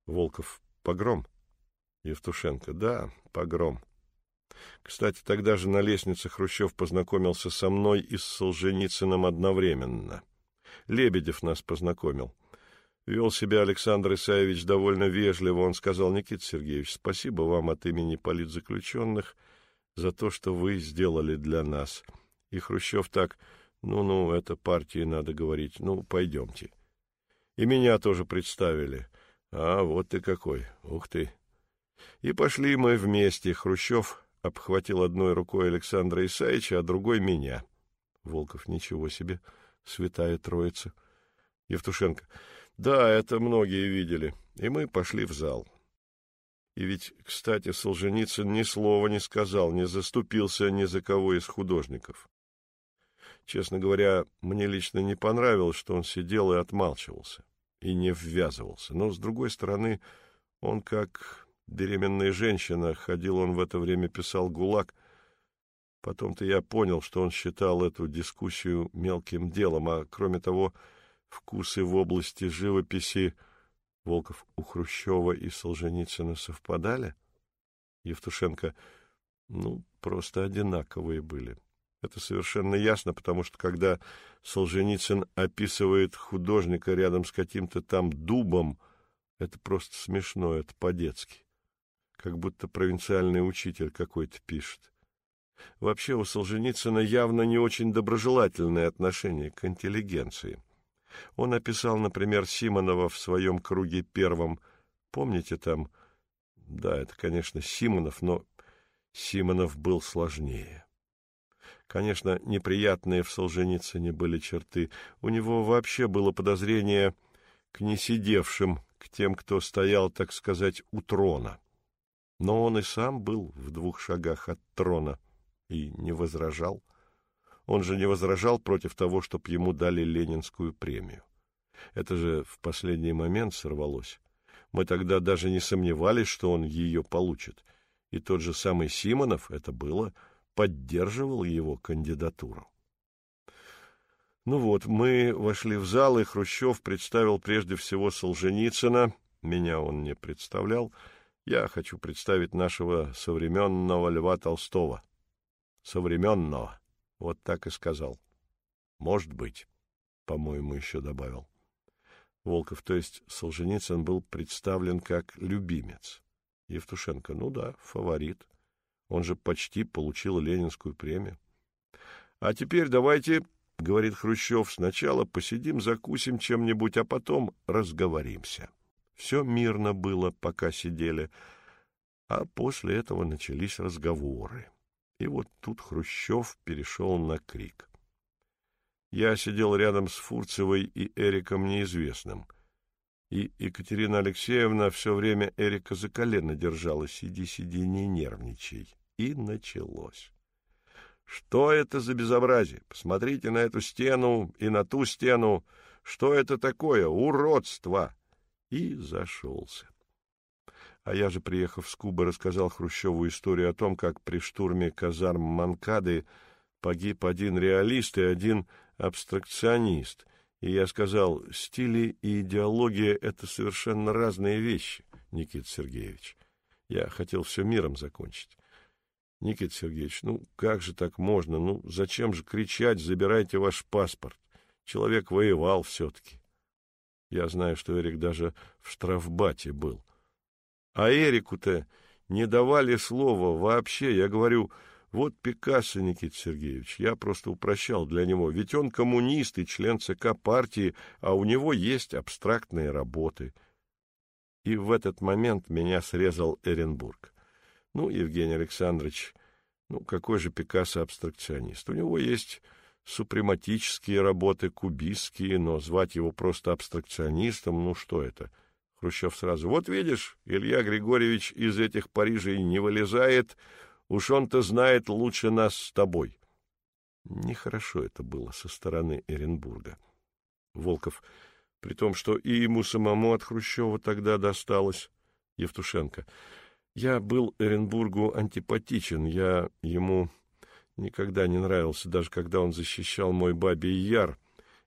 Speaker 1: Волков погром. Евтушенко, да, погром. Кстати, тогда же на лестнице Хрущев познакомился со мной и с Солженицыным одновременно. Лебедев нас познакомил. Вел себя Александр Исаевич довольно вежливо. Он сказал, Никита Сергеевич, спасибо вам от имени политзаключенных за то, что вы сделали для нас. И Хрущев так, ну-ну, это партии надо говорить, ну, пойдемте. И меня тоже представили. А, вот ты какой, ух ты. И пошли мы вместе. Хрущев обхватил одной рукой Александра Исаевича, а другой меня. Волков, ничего себе, святая троица. Евтушенко, да, это многие видели, и мы пошли в зал. И ведь, кстати, Солженицын ни слова не сказал, не заступился ни за кого из художников. Честно говоря, мне лично не понравилось, что он сидел и отмалчивался, и не ввязывался. Но, с другой стороны, он как беременная женщина, ходил он в это время, писал ГУЛАГ. Потом-то я понял, что он считал эту дискуссию мелким делом, а кроме того вкусы в области живописи Волков у Хрущева и Солженицына совпадали? Евтушенко, ну, просто одинаковые были. Это совершенно ясно, потому что когда Солженицын описывает художника рядом с каким-то там дубом, это просто смешно, это по-детски. Как будто провинциальный учитель какой-то пишет. Вообще у Солженицына явно не очень доброжелательное отношение к интеллигенции. Он описал, например, Симонова в своем круге первом. Помните там? Да, это, конечно, Симонов, но Симонов был сложнее. Конечно, неприятные в Солженицыне были черты. У него вообще было подозрение к несидевшим, к тем, кто стоял, так сказать, у трона. Но он и сам был в двух шагах от трона и не возражал. Он же не возражал против того, чтобы ему дали Ленинскую премию. Это же в последний момент сорвалось. Мы тогда даже не сомневались, что он ее получит. И тот же самый Симонов, это было, поддерживал его кандидатуру. Ну вот, мы вошли в зал, и Хрущев представил прежде всего Солженицына. Меня он не представлял. Я хочу представить нашего современного Льва Толстого. Современного. Вот так и сказал. Может быть, по-моему, еще добавил. Волков, то есть Солженицын был представлен как любимец. Евтушенко, ну да, фаворит. Он же почти получил Ленинскую премию. А теперь давайте, говорит Хрущев, сначала посидим, закусим чем-нибудь, а потом разговоримся. Все мирно было, пока сидели, а после этого начались разговоры. И вот тут Хрущев перешел на крик. Я сидел рядом с Фурцевой и Эриком Неизвестным. И Екатерина Алексеевна все время Эрика за колено держала. Сиди, сиди, не нервничай. И началось. Что это за безобразие? Посмотрите на эту стену и на ту стену. Что это такое? Уродство! И зашелся. А я же, приехав с Кубы, рассказал Хрущеву историю о том, как при штурме казарм Манкады погиб один реалист и один абстракционист. И я сказал, стили и идеология — это совершенно разные вещи, Никита Сергеевич. Я хотел все миром закончить. Никита Сергеевич, ну как же так можно? Ну зачем же кричать, забирайте ваш паспорт? Человек воевал все-таки. Я знаю, что Эрик даже в штрафбате был. А Эрику-то не давали слова вообще. Я говорю, вот Пикассо, Никита Сергеевич, я просто упрощал для него. Ведь он коммунист и член ЦК партии, а у него есть абстрактные работы. И в этот момент меня срезал Эренбург. Ну, Евгений Александрович, ну какой же Пикассо абстракционист? У него есть супрематические работы, кубистские, но звать его просто абстракционистом, ну что это? — Хрущев сразу. Вот видишь, Илья Григорьевич из этих Парижей не вылезает, уж он-то знает лучше нас с тобой. Нехорошо это было со стороны Эренбурга. Волков, при том, что и ему самому от Хрущева тогда досталось. Евтушенко. Я был Эренбургу антипатичен, я ему никогда не нравился, даже когда он защищал мой бабий яр.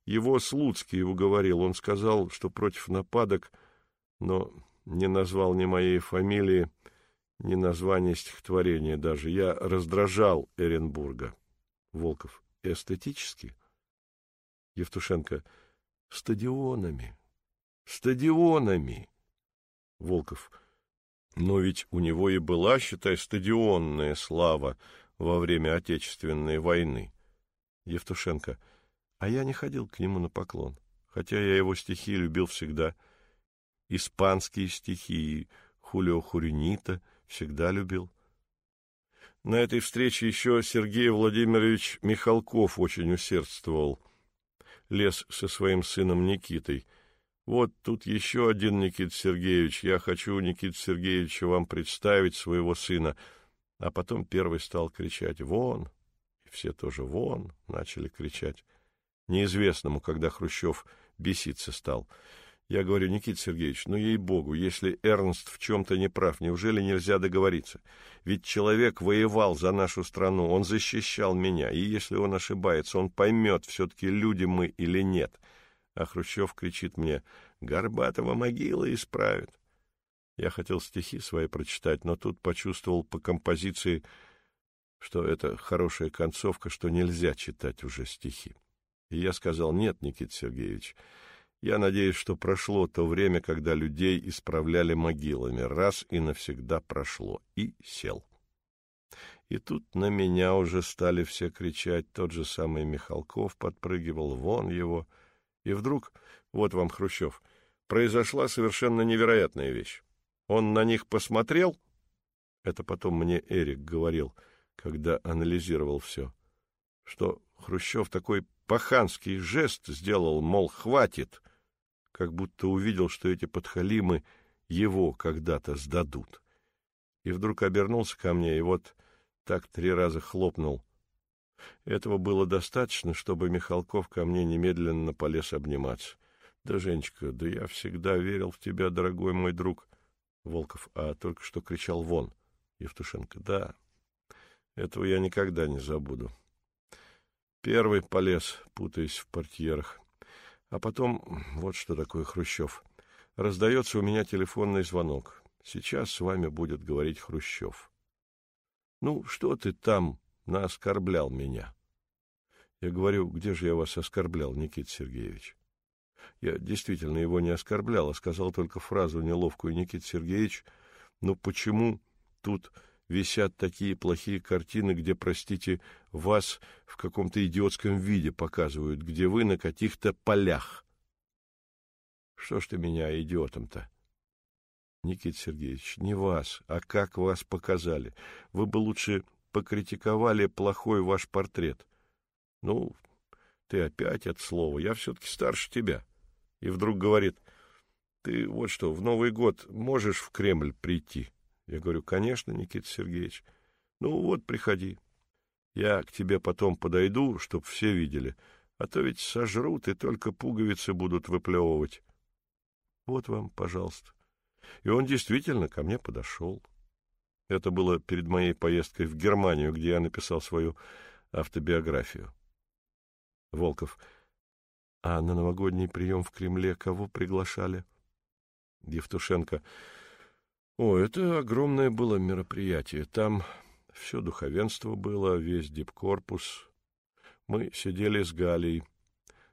Speaker 1: Его Слуцкий уговорил, он сказал, что против нападок — но не назвал ни моей фамилии, ни названия стихотворения даже. Я раздражал Эренбурга. Волков. Эстетически? Евтушенко. Стадионами. Стадионами. Волков. Но ведь у него и была, считай, стадионная слава во время Отечественной войны. Евтушенко. А я не ходил к нему на поклон, хотя я его стихи любил всегда — испанские стихи, Хулио Хуринита всегда любил. На этой встрече еще Сергей Владимирович Михалков очень усердствовал. Лез со своим сыном Никитой. Вот тут еще один Никита Сергеевич. Я хочу, Никита Сергеевича, вам представить своего сына. А потом первый стал кричать «Вон!» И все тоже «Вон!» начали кричать. Неизвестному, когда Хрущев беситься стал — я говорю, Никита Сергеевич, ну ей-богу, если Эрнст в чем-то не прав, неужели нельзя договориться? Ведь человек воевал за нашу страну, он защищал меня, и если он ошибается, он поймет, все-таки люди мы или нет. А Хрущев кричит мне, «Горбатова могила исправит». Я хотел стихи свои прочитать, но тут почувствовал по композиции, что это хорошая концовка, что нельзя читать уже стихи. И я сказал, нет, Никита Сергеевич, я надеюсь, что прошло то время, когда людей исправляли могилами. Раз и навсегда прошло. И сел. И тут на меня уже стали все кричать. Тот же самый Михалков подпрыгивал, вон его. И вдруг, вот вам Хрущев, произошла совершенно невероятная вещь. Он на них посмотрел, это потом мне Эрик говорил, когда анализировал все, что Хрущев такой паханский жест сделал, мол, хватит — как будто увидел, что эти подхалимы его когда-то сдадут. И вдруг обернулся ко мне и вот так три раза хлопнул. Этого было достаточно, чтобы Михалков ко мне немедленно полез обниматься. Да, Женечка, да я всегда верил в тебя, дорогой мой друг. Волков, а только что кричал вон. Евтушенко, да, этого я никогда не забуду. Первый полез, путаясь в портьерах. А потом, вот что такое Хрущев. Раздается у меня телефонный звонок. Сейчас с вами будет говорить Хрущев. Ну, что ты там наоскорблял меня? Я говорю, где же я вас оскорблял, Никита Сергеевич? Я действительно его не оскорблял, а сказал только фразу неловкую, Никита Сергеевич, ну почему тут висят такие плохие картины, где, простите, вас в каком-то идиотском виде показывают, где вы на каких-то полях. Что ж ты меня идиотом-то? Никита Сергеевич, не вас, а как вас показали. Вы бы лучше покритиковали плохой ваш портрет. Ну, ты опять от слова, я все-таки старше тебя. И вдруг говорит, ты вот что, в Новый год можешь в Кремль прийти? Я говорю, конечно, Никита Сергеевич. Ну вот, приходи. Я к тебе потом подойду, чтоб все видели, а то ведь сожрут и только пуговицы будут выплевывать. Вот вам, пожалуйста. И он действительно ко мне подошел. Это было перед моей поездкой в Германию, где я написал свою автобиографию. Волков. А на новогодний прием в Кремле кого приглашали? Евтушенко. О, это огромное было мероприятие. Там все духовенство было, весь дипкорпус. Мы сидели с Галей.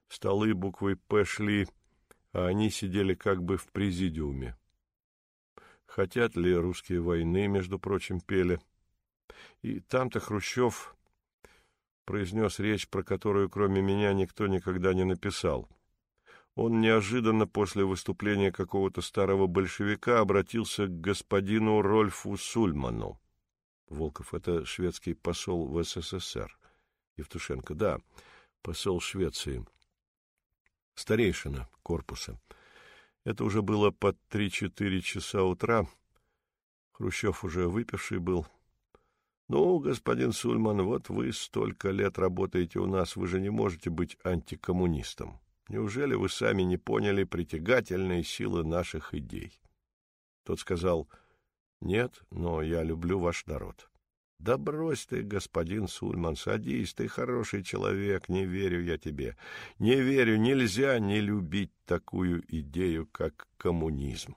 Speaker 1: Столы буквой «П» шли, а они сидели как бы в президиуме. «Хотят ли русские войны», между прочим, пели. И там-то Хрущев произнес речь, про которую кроме меня никто никогда не написал — он неожиданно после выступления какого-то старого большевика обратился к господину Рольфу Сульману. Волков — это шведский посол в СССР. Евтушенко — да, посол Швеции. Старейшина корпуса. Это уже было под три-четыре часа утра. Хрущев уже выпивший был. «Ну, господин Сульман, вот вы столько лет работаете у нас, вы же не можете быть антикоммунистом. Неужели вы сами не поняли притягательной силы наших идей? Тот сказал, нет, но я люблю ваш народ. Да брось ты, господин Сульман, садись, ты хороший человек, не верю я тебе. Не верю, нельзя не любить такую идею, как коммунизм.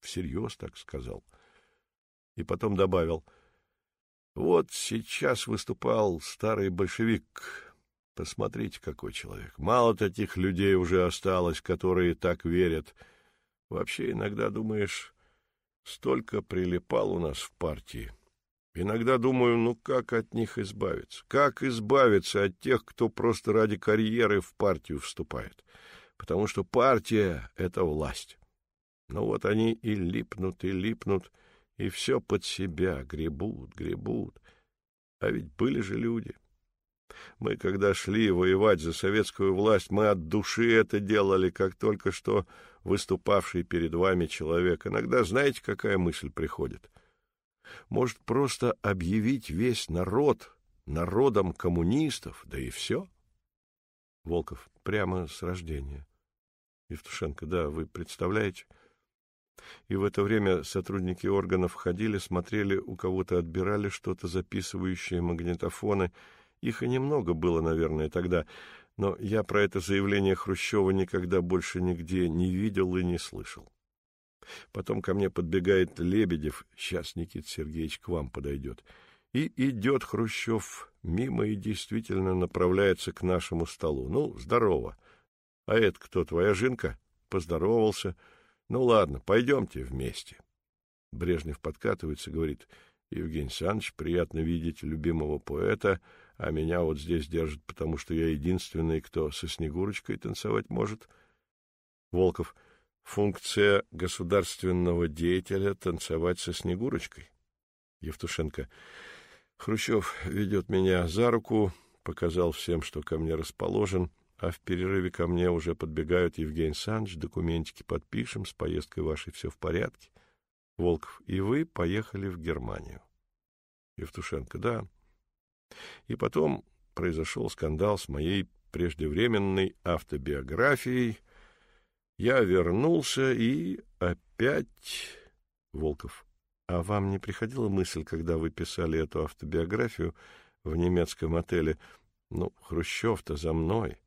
Speaker 1: Всерьез так сказал. И потом добавил, вот сейчас выступал старый большевик, Посмотрите, какой человек. Мало таких людей уже осталось, которые так верят. Вообще, иногда думаешь, столько прилипал у нас в партии. Иногда думаю, ну как от них избавиться? Как избавиться от тех, кто просто ради карьеры в партию вступает? Потому что партия — это власть. Ну вот они и липнут, и липнут, и все под себя гребут, гребут. А ведь были же люди — мы, когда шли воевать за советскую власть, мы от души это делали, как только что выступавший перед вами человек. Иногда знаете, какая мысль приходит? Может, просто объявить весь народ народом коммунистов, да и все? Волков, прямо с рождения. Евтушенко, да, вы представляете? И в это время сотрудники органов ходили, смотрели, у кого-то отбирали что-то, записывающее магнитофоны — их и немного было, наверное, тогда. но я про это заявление Хрущева никогда больше нигде не видел и не слышал. Потом ко мне подбегает Лебедев, сейчас Никит Сергеевич к вам подойдет, и идет Хрущев мимо и действительно направляется к нашему столу. Ну, здорово. А это кто, твоя жинка? Поздоровался. Ну, ладно, пойдемте вместе. Брежнев подкатывается, говорит, Евгений Александрович, приятно видеть любимого поэта, а меня вот здесь держат, потому что я единственный, кто со Снегурочкой танцевать может. Волков, функция государственного деятеля — танцевать со Снегурочкой. Евтушенко, Хрущев ведет меня за руку, показал всем, что ко мне расположен, а в перерыве ко мне уже подбегают Евгений Санч, документики подпишем, с поездкой вашей все в порядке. Волков, и вы поехали в Германию. Евтушенко, да. И потом произошел скандал с моей преждевременной автобиографией. Я вернулся и опять... Волков, а вам не приходила мысль, когда вы писали эту автобиографию в немецком отеле, ну, Хрущев-то за мной,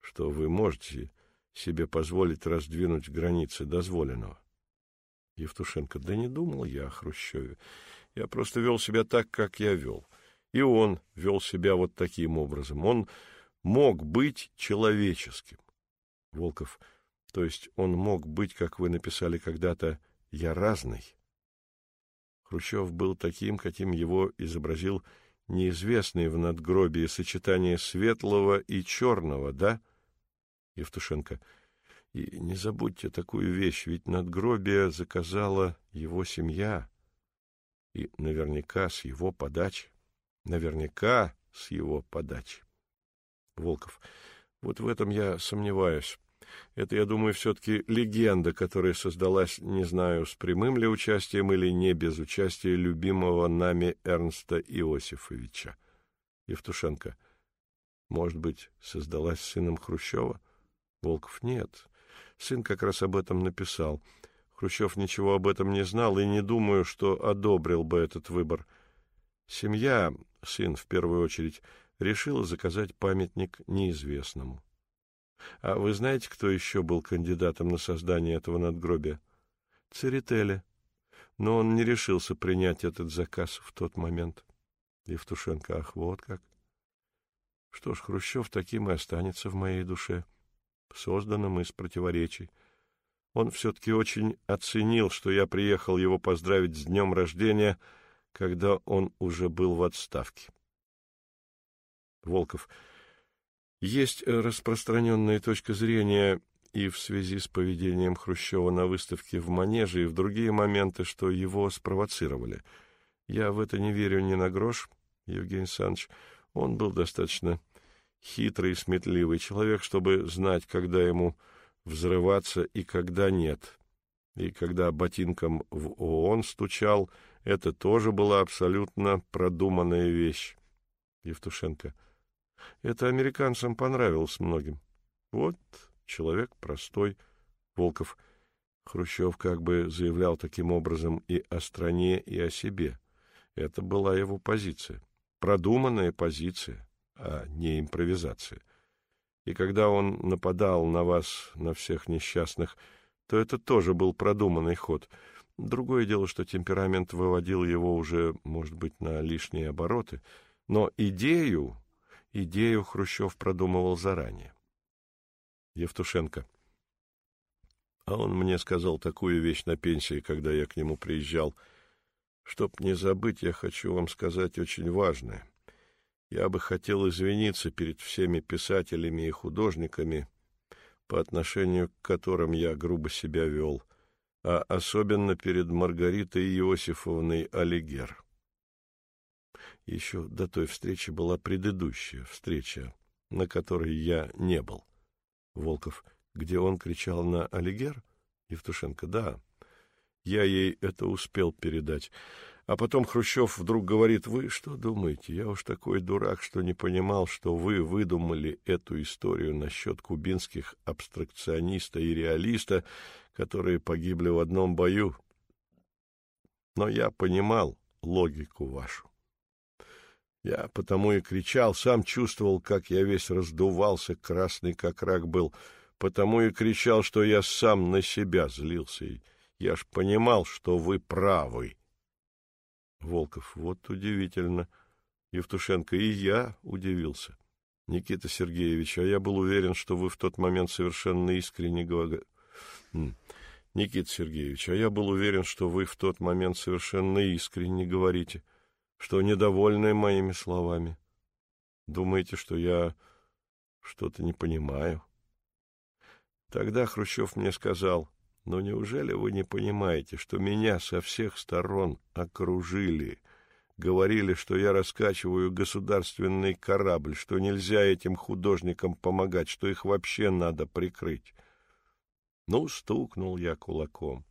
Speaker 1: что вы можете себе позволить раздвинуть границы дозволенного? Евтушенко, да не думал я о Хрущеве. Я просто вел себя так, как я вел. И он вел себя вот таким образом. Он мог быть человеческим. Волков, то есть он мог быть, как вы написали когда-то, «я разный». Хрущев был таким, каким его изобразил неизвестный в надгробии сочетание светлого и черного, да? Евтушенко. И не забудьте такую вещь, ведь надгробие заказала его семья. И наверняка с его подачи. Наверняка с его подачи. Волков. Вот в этом я сомневаюсь. Это, я думаю, все-таки легенда, которая создалась, не знаю, с прямым ли участием или не без участия любимого нами Эрнста Иосифовича. Евтушенко. Может быть, создалась сыном Хрущева? Волков. Нет. Сын как раз об этом написал. Хрущев ничего об этом не знал и не думаю, что одобрил бы этот выбор. Семья, сын в первую очередь, решила заказать памятник неизвестному. А вы знаете, кто еще был кандидатом на создание этого надгробия? Церетели. Но он не решился принять этот заказ в тот момент. Евтушенко, ах, вот как. Что ж, Хрущев таким и останется в моей душе, созданным из противоречий. Он все-таки очень оценил, что я приехал его поздравить с днем рождения, когда он уже был в отставке. Волков. Есть распространенная точка зрения и в связи с поведением Хрущева на выставке в Манеже, и в другие моменты, что его спровоцировали. Я в это не верю ни на грош, Евгений Александрович. Он был достаточно хитрый и сметливый человек, чтобы знать, когда ему взрываться и когда нет. И когда ботинком в ООН стучал, это тоже была абсолютно продуманная вещь. Евтушенко. Это американцам понравилось многим. Вот человек простой. Волков. Хрущев как бы заявлял таким образом и о стране, и о себе. Это была его позиция. Продуманная позиция, а не импровизация. И когда он нападал на вас, на всех несчастных, то это тоже был продуманный ход. Другое дело, что темперамент выводил его уже, может быть, на лишние обороты, но идею, идею Хрущев продумывал заранее. Евтушенко. А он мне сказал такую вещь на пенсии, когда я к нему приезжал. Чтоб не забыть, я хочу вам сказать очень важное — я бы хотел извиниться перед всеми писателями и художниками, по отношению к которым я грубо себя вел, а особенно перед Маргаритой Иосифовной Алигер. Еще до той встречи была предыдущая встреча, на которой я не был. Волков, где он кричал на Алигер? Евтушенко, да. Я ей это успел передать. А потом Хрущев вдруг говорит, вы что думаете, я уж такой дурак, что не понимал, что вы выдумали эту историю насчет кубинских абстракциониста и реалиста, которые погибли в одном бою. Но я понимал логику вашу. Я потому и кричал, сам чувствовал, как я весь раздувался, красный как рак был, потому и кричал, что я сам на себя злился. Я ж понимал, что вы правы. Волков, вот удивительно. Евтушенко, и я удивился. Никита Сергеевич, а я был уверен, что вы в тот момент совершенно искренне говорили. Никита Сергеевич, а я был уверен, что вы в тот момент совершенно искренне говорите, что недовольны моими словами. Думаете, что я что-то не понимаю? Тогда Хрущев мне сказал, но неужели вы не понимаете, что меня со всех сторон окружили, говорили, что я раскачиваю государственный корабль, что нельзя этим художникам помогать, что их вообще надо прикрыть? Ну, стукнул я кулаком.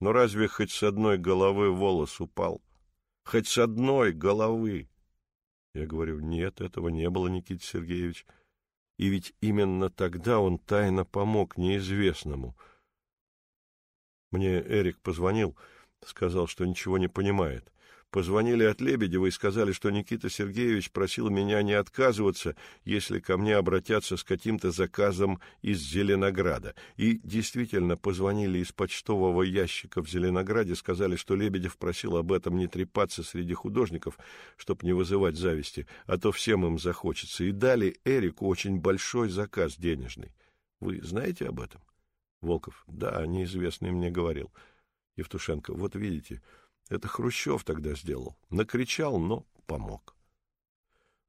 Speaker 1: Но разве хоть с одной головы волос упал? Хоть с одной головы? Я говорю, нет, этого не было, Никита Сергеевич. И ведь именно тогда он тайно помог неизвестному. Мне Эрик позвонил, сказал, что ничего не понимает. Позвонили от Лебедева и сказали, что Никита Сергеевич просил меня не отказываться, если ко мне обратятся с каким-то заказом из Зеленограда. И действительно позвонили из почтового ящика в Зеленограде, сказали, что Лебедев просил об этом не трепаться среди художников, чтобы не вызывать зависти, а то всем им захочется. И дали Эрику очень большой заказ денежный. Вы знаете об этом? Волков. Да, неизвестный мне говорил. Евтушенко. Вот видите... Это Хрущев тогда сделал. Накричал, но помог.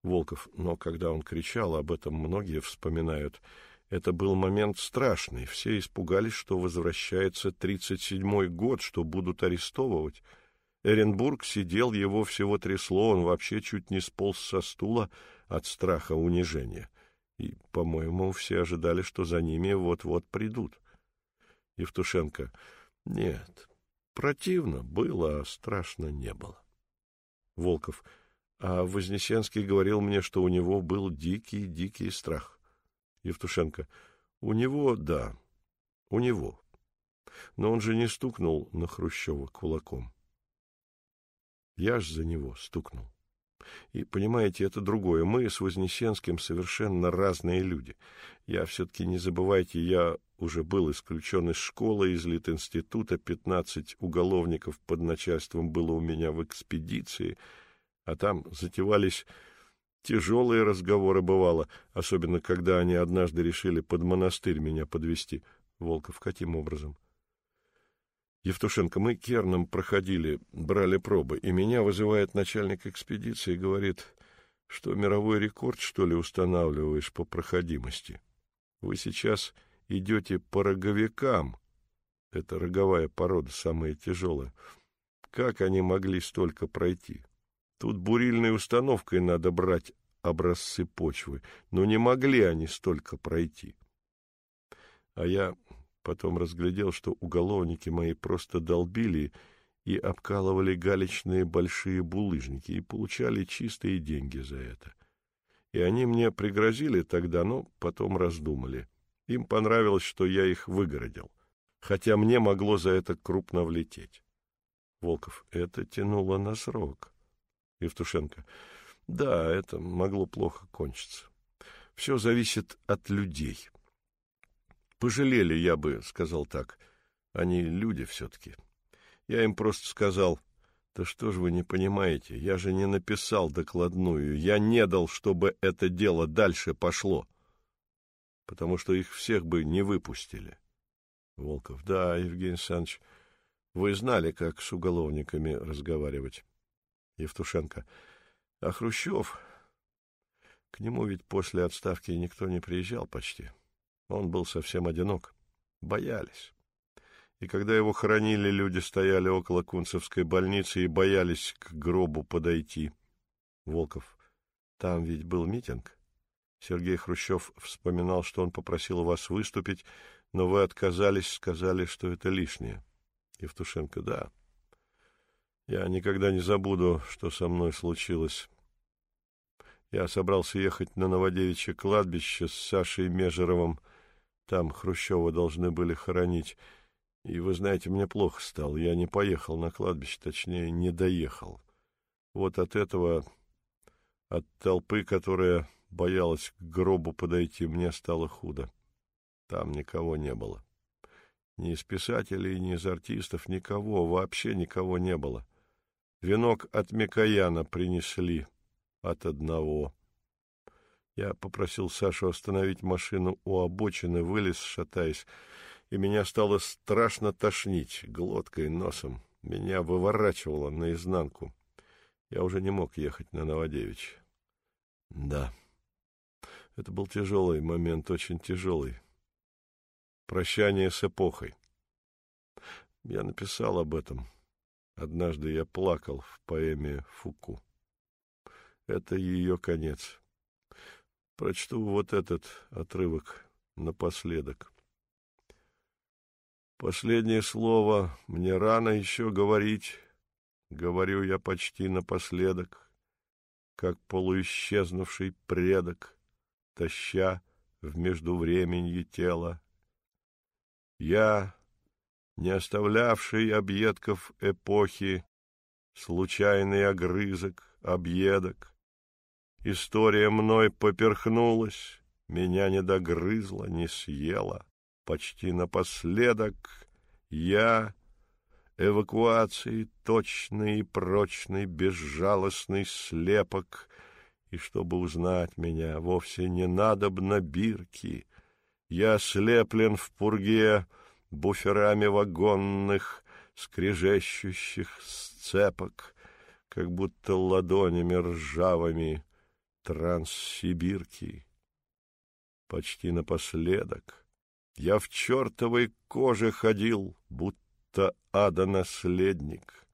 Speaker 1: Волков, но когда он кричал, об этом многие вспоминают, это был момент страшный. Все испугались, что возвращается 37-й год, что будут арестовывать. Эренбург сидел, его всего трясло, он вообще чуть не сполз со стула от страха унижения. И, по-моему, все ожидали, что за ними вот-вот придут. Евтушенко. Нет, Противно было, а страшно не было. Волков. А Вознесенский говорил мне, что у него был дикий-дикий страх. Евтушенко. У него, да, у него. Но он же не стукнул на Хрущева кулаком. Я ж за него стукнул. И, понимаете, это другое. Мы с Вознесенским совершенно разные люди. Я все-таки, не забывайте, я уже был исключен из школы, из Литинститута, пятнадцать уголовников под начальством было у меня в экспедиции, а там затевались тяжелые разговоры, бывало, особенно когда они однажды решили под монастырь меня подвести. Волков, каким образом? Евтушенко, мы керном проходили, брали пробы, и меня вызывает начальник экспедиции и говорит, что мировой рекорд, что ли, устанавливаешь по проходимости. Вы сейчас идете по роговикам. Это роговая порода, самая тяжелая. Как они могли столько пройти? Тут бурильной установкой надо брать образцы почвы, но не могли они столько пройти. А я Потом разглядел, что уголовники мои просто долбили и обкалывали галечные большие булыжники и получали чистые деньги за это. И они мне пригрозили тогда, но потом раздумали. Им понравилось, что я их выгородил, хотя мне могло за это крупно влететь. Волков, это тянуло на срок. Евтушенко, да, это могло плохо кончиться. Все зависит от людей. Пожалели, я бы сказал так. Они люди все-таки. Я им просто сказал, да что ж вы не понимаете, я же не написал докладную, я не дал, чтобы это дело дальше пошло, потому что их всех бы не выпустили. Волков, да, Евгений Александрович, вы знали, как с уголовниками разговаривать. Евтушенко, а Хрущев... К нему ведь после отставки никто не приезжал почти. — он был совсем одинок. Боялись. И когда его хоронили, люди стояли около Кунцевской больницы и боялись к гробу подойти. Волков. Там ведь был митинг. Сергей Хрущев вспоминал, что он попросил вас выступить, но вы отказались, сказали, что это лишнее. Евтушенко. Да. Я никогда не забуду, что со мной случилось. Я собрался ехать на Новодевичье кладбище с Сашей Межеровым, там Хрущева должны были хоронить. И, вы знаете, мне плохо стало. Я не поехал на кладбище, точнее, не доехал. Вот от этого От толпы, которая боялась к гробу подойти, мне стало худо. Там никого не было. Ни из писателей, ни из артистов, никого, вообще никого не было. Венок от Микояна принесли от одного. Я попросил Сашу остановить машину у обочины, вылез, шатаясь, и меня стало страшно тошнить глоткой, носом. Меня выворачивало наизнанку. Я уже не мог ехать на Новодевичье. Да, это был тяжелый момент, очень тяжелый. Прощание с эпохой. Я написал об этом. Однажды я плакал в поэме Фуку. Это ее конец. Прочту вот этот отрывок напоследок. Последнее слово мне рано еще говорить, говорю я почти напоследок, как полуисчезнувший предок, таща в междувременье тело. Я, не оставлявший объедков эпохи, случайный огрызок, объедок, История мной поперхнулась, меня не догрызла, не съела. Почти напоследок я эвакуации точный и прочный, безжалостный слепок, и чтобы узнать меня, вовсе не надобно бирки. Я слеплен в пурге буферами вагонных, скрежещущих сцепок, как будто ладонями ржавыми — Транссибирки. Почти напоследок я в чертовой коже ходил, будто ада-наследник.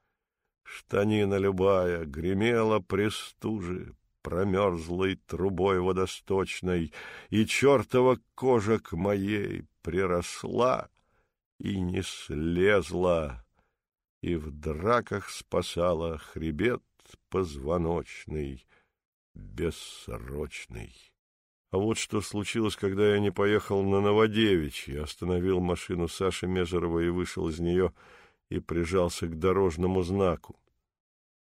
Speaker 1: Штанина любая гремела при стуже, промерзлой трубой водосточной, и чертова кожа к моей приросла и не слезла, и в драках спасала хребет позвоночный — бессрочный. А вот что случилось, когда я не поехал на Новодевичье, остановил машину Саши Межерова и вышел из нее и прижался к дорожному знаку.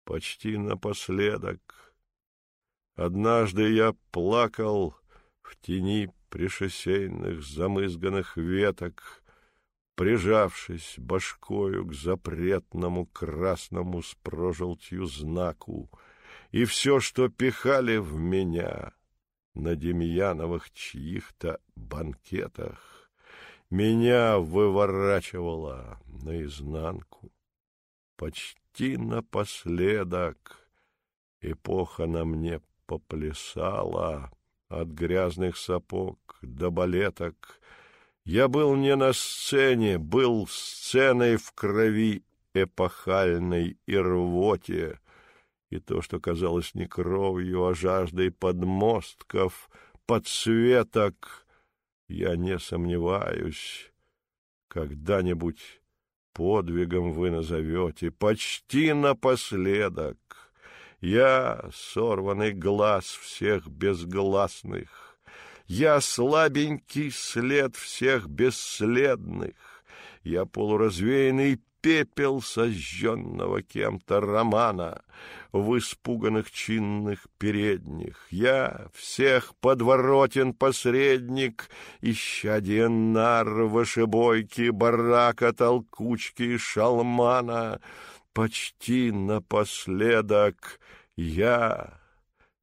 Speaker 1: Почти напоследок. Однажды я плакал в тени пришосейных замызганных веток, прижавшись башкою к запретному красному с прожелтью знаку — и все, что пихали в меня на Демьяновых чьих-то банкетах, меня выворачивало наизнанку. Почти напоследок эпоха на мне поплясала от грязных сапог до балеток. Я был не на сцене, был сценой в крови эпохальной и рвоте, и то, что казалось не кровью, а жаждой подмостков, подсветок, я не сомневаюсь, когда-нибудь подвигом вы назовете, почти напоследок. Я сорванный глаз всех безгласных, я слабенький след всех бесследных, я полуразвеянный пепел сожженного кем-то романа в испуганных чинных передних. Я всех подворотен посредник, исчадие нар, вышибойки, барака, толкучки и шалмана. Почти напоследок я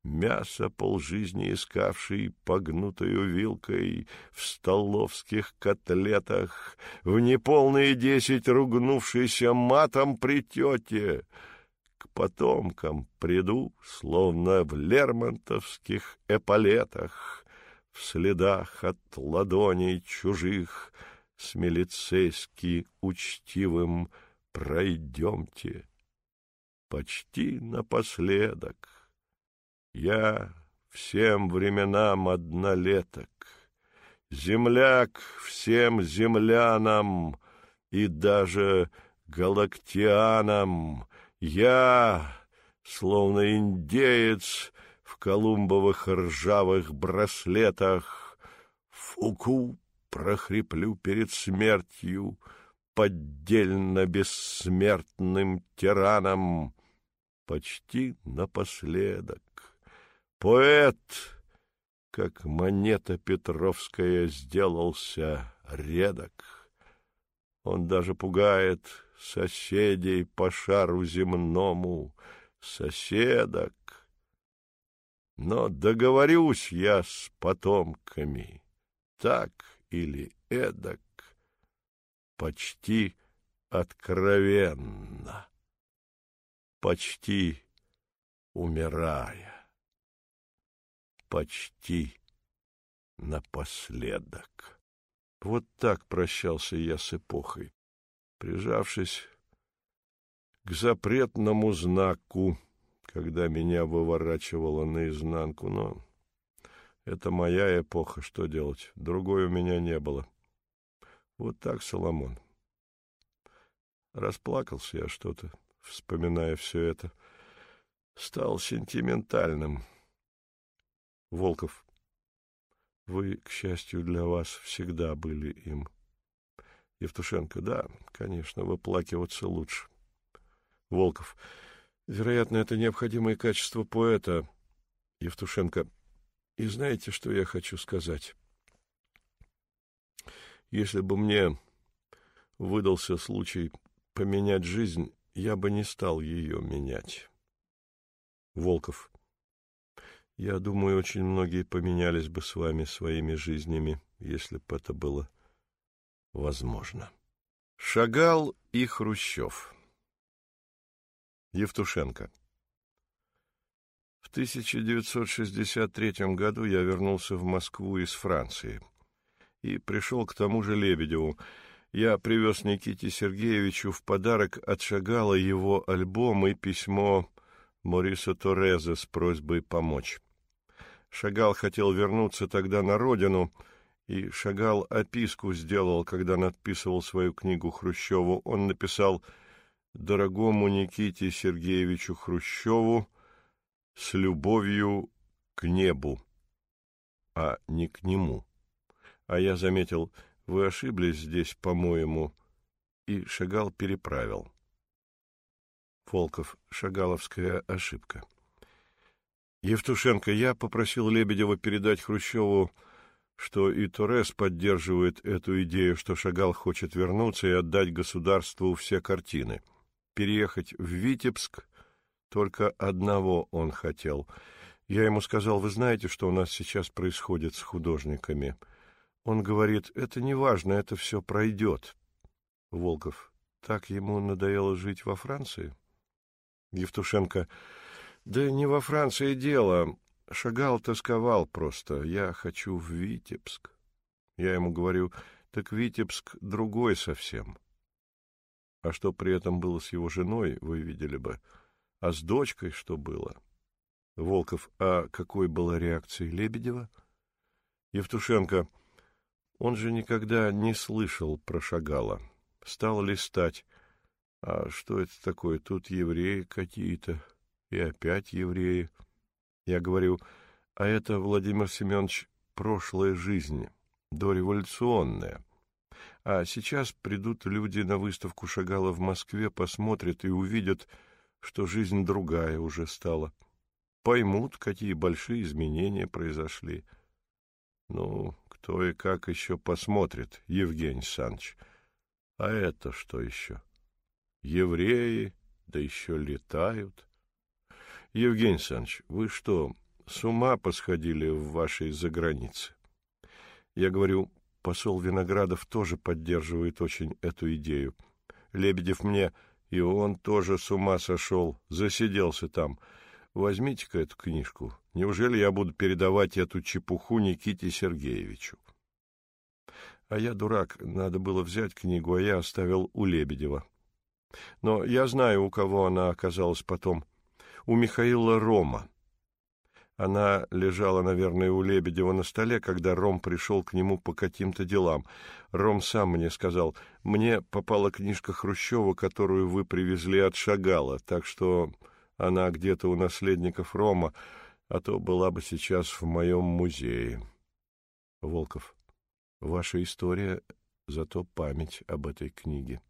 Speaker 1: мясо полжизни искавший погнутою вилкой в столовских котлетах, в неполные десять ругнувшийся матом при тете. К потомкам приду, словно в лермонтовских эполетах, в следах от ладоней чужих, с милицейски учтивым пройдемте. Почти напоследок я всем временам однолеток, Земляк всем землянам и даже галактианам. Я, словно индеец в колумбовых ржавых браслетах, Фуку прохриплю перед смертью, поддельно бессмертным тираном, почти напоследок Поэт, как монета Петровская, сделался редок. Он даже пугает соседей по шару земному, соседок. Но договорюсь я с потомками, так или эдак, почти откровенно, почти умирая, почти напоследок. Вот так прощался я с эпохой, прижавшись к запретному знаку, когда меня выворачивало наизнанку, но это моя эпоха, что делать? Другой у меня не было. Вот так, Соломон. Расплакался я что-то, вспоминая все это. Стал сентиментальным. Волков, вы, к счастью для вас, всегда были им. Евтушенко, да, конечно, выплакиваться лучше. Волков, вероятно, это необходимое качество поэта. Евтушенко, и знаете, что я хочу сказать? Если бы мне выдался случай поменять жизнь, я бы не стал ее менять. Волков. Я думаю, очень многие поменялись бы с вами своими жизнями, если бы это было возможно. Шагал и Хрущев. Евтушенко. В 1963 году я вернулся в Москву из Франции и пришел к тому же Лебедеву, я привез Никите Сергеевичу в подарок от Шагала его альбом и письмо Мориса Тореза с просьбой помочь. Шагал хотел вернуться тогда на родину, и Шагал описку сделал, когда надписывал свою книгу Хрущеву. Он написал «Дорогому Никите Сергеевичу Хрущеву с любовью к небу, а не к нему». А я заметил – вы ошиблись здесь, по-моему, и Шагал переправил. Фолков. Шагаловская ошибка. Евтушенко, я попросил Лебедева передать Хрущеву, что и Торрес поддерживает эту идею, что Шагал хочет вернуться и отдать государству все картины. Переехать в Витебск только одного он хотел. Я ему сказал, вы знаете, что у нас сейчас происходит с художниками — он говорит, это не важно, это все пройдет. Волков, так ему надоело жить во Франции? Евтушенко, да не во Франции дело. Шагал, тосковал просто. Я хочу в Витебск. Я ему говорю, так Витебск другой совсем. А что при этом было с его женой, вы видели бы. А с дочкой что было? Волков, а какой была реакция Лебедева? Евтушенко, — он же никогда не слышал про Шагала. Стал листать. А что это такое? Тут евреи какие-то. И опять евреи. Я говорю, а это, Владимир Семенович, прошлая жизнь, дореволюционная. А сейчас придут люди на выставку Шагала в Москве, посмотрят и увидят, что жизнь другая уже стала. Поймут, какие большие изменения произошли. Ну, кто и как еще посмотрит, Евгений Санч. А это что еще? Евреи, да еще летают. Евгений Санч, вы что, с ума посходили в вашей загранице? Я говорю, посол Виноградов тоже поддерживает очень эту идею. Лебедев мне, и он тоже с ума сошел, засиделся там. Возьмите-ка эту книжку. Неужели я буду передавать эту чепуху Никите Сергеевичу? А я дурак, надо было взять книгу, а я оставил у Лебедева. Но я знаю, у кого она оказалась потом. У Михаила Рома. Она лежала, наверное, у Лебедева на столе, когда Ром пришел к нему по каким-то делам. Ром сам мне сказал, мне попала книжка Хрущева, которую вы привезли от Шагала, так что она где-то у наследников Рома, а то была бы сейчас в моем музее. Волков. Ваша история, зато память об этой книге.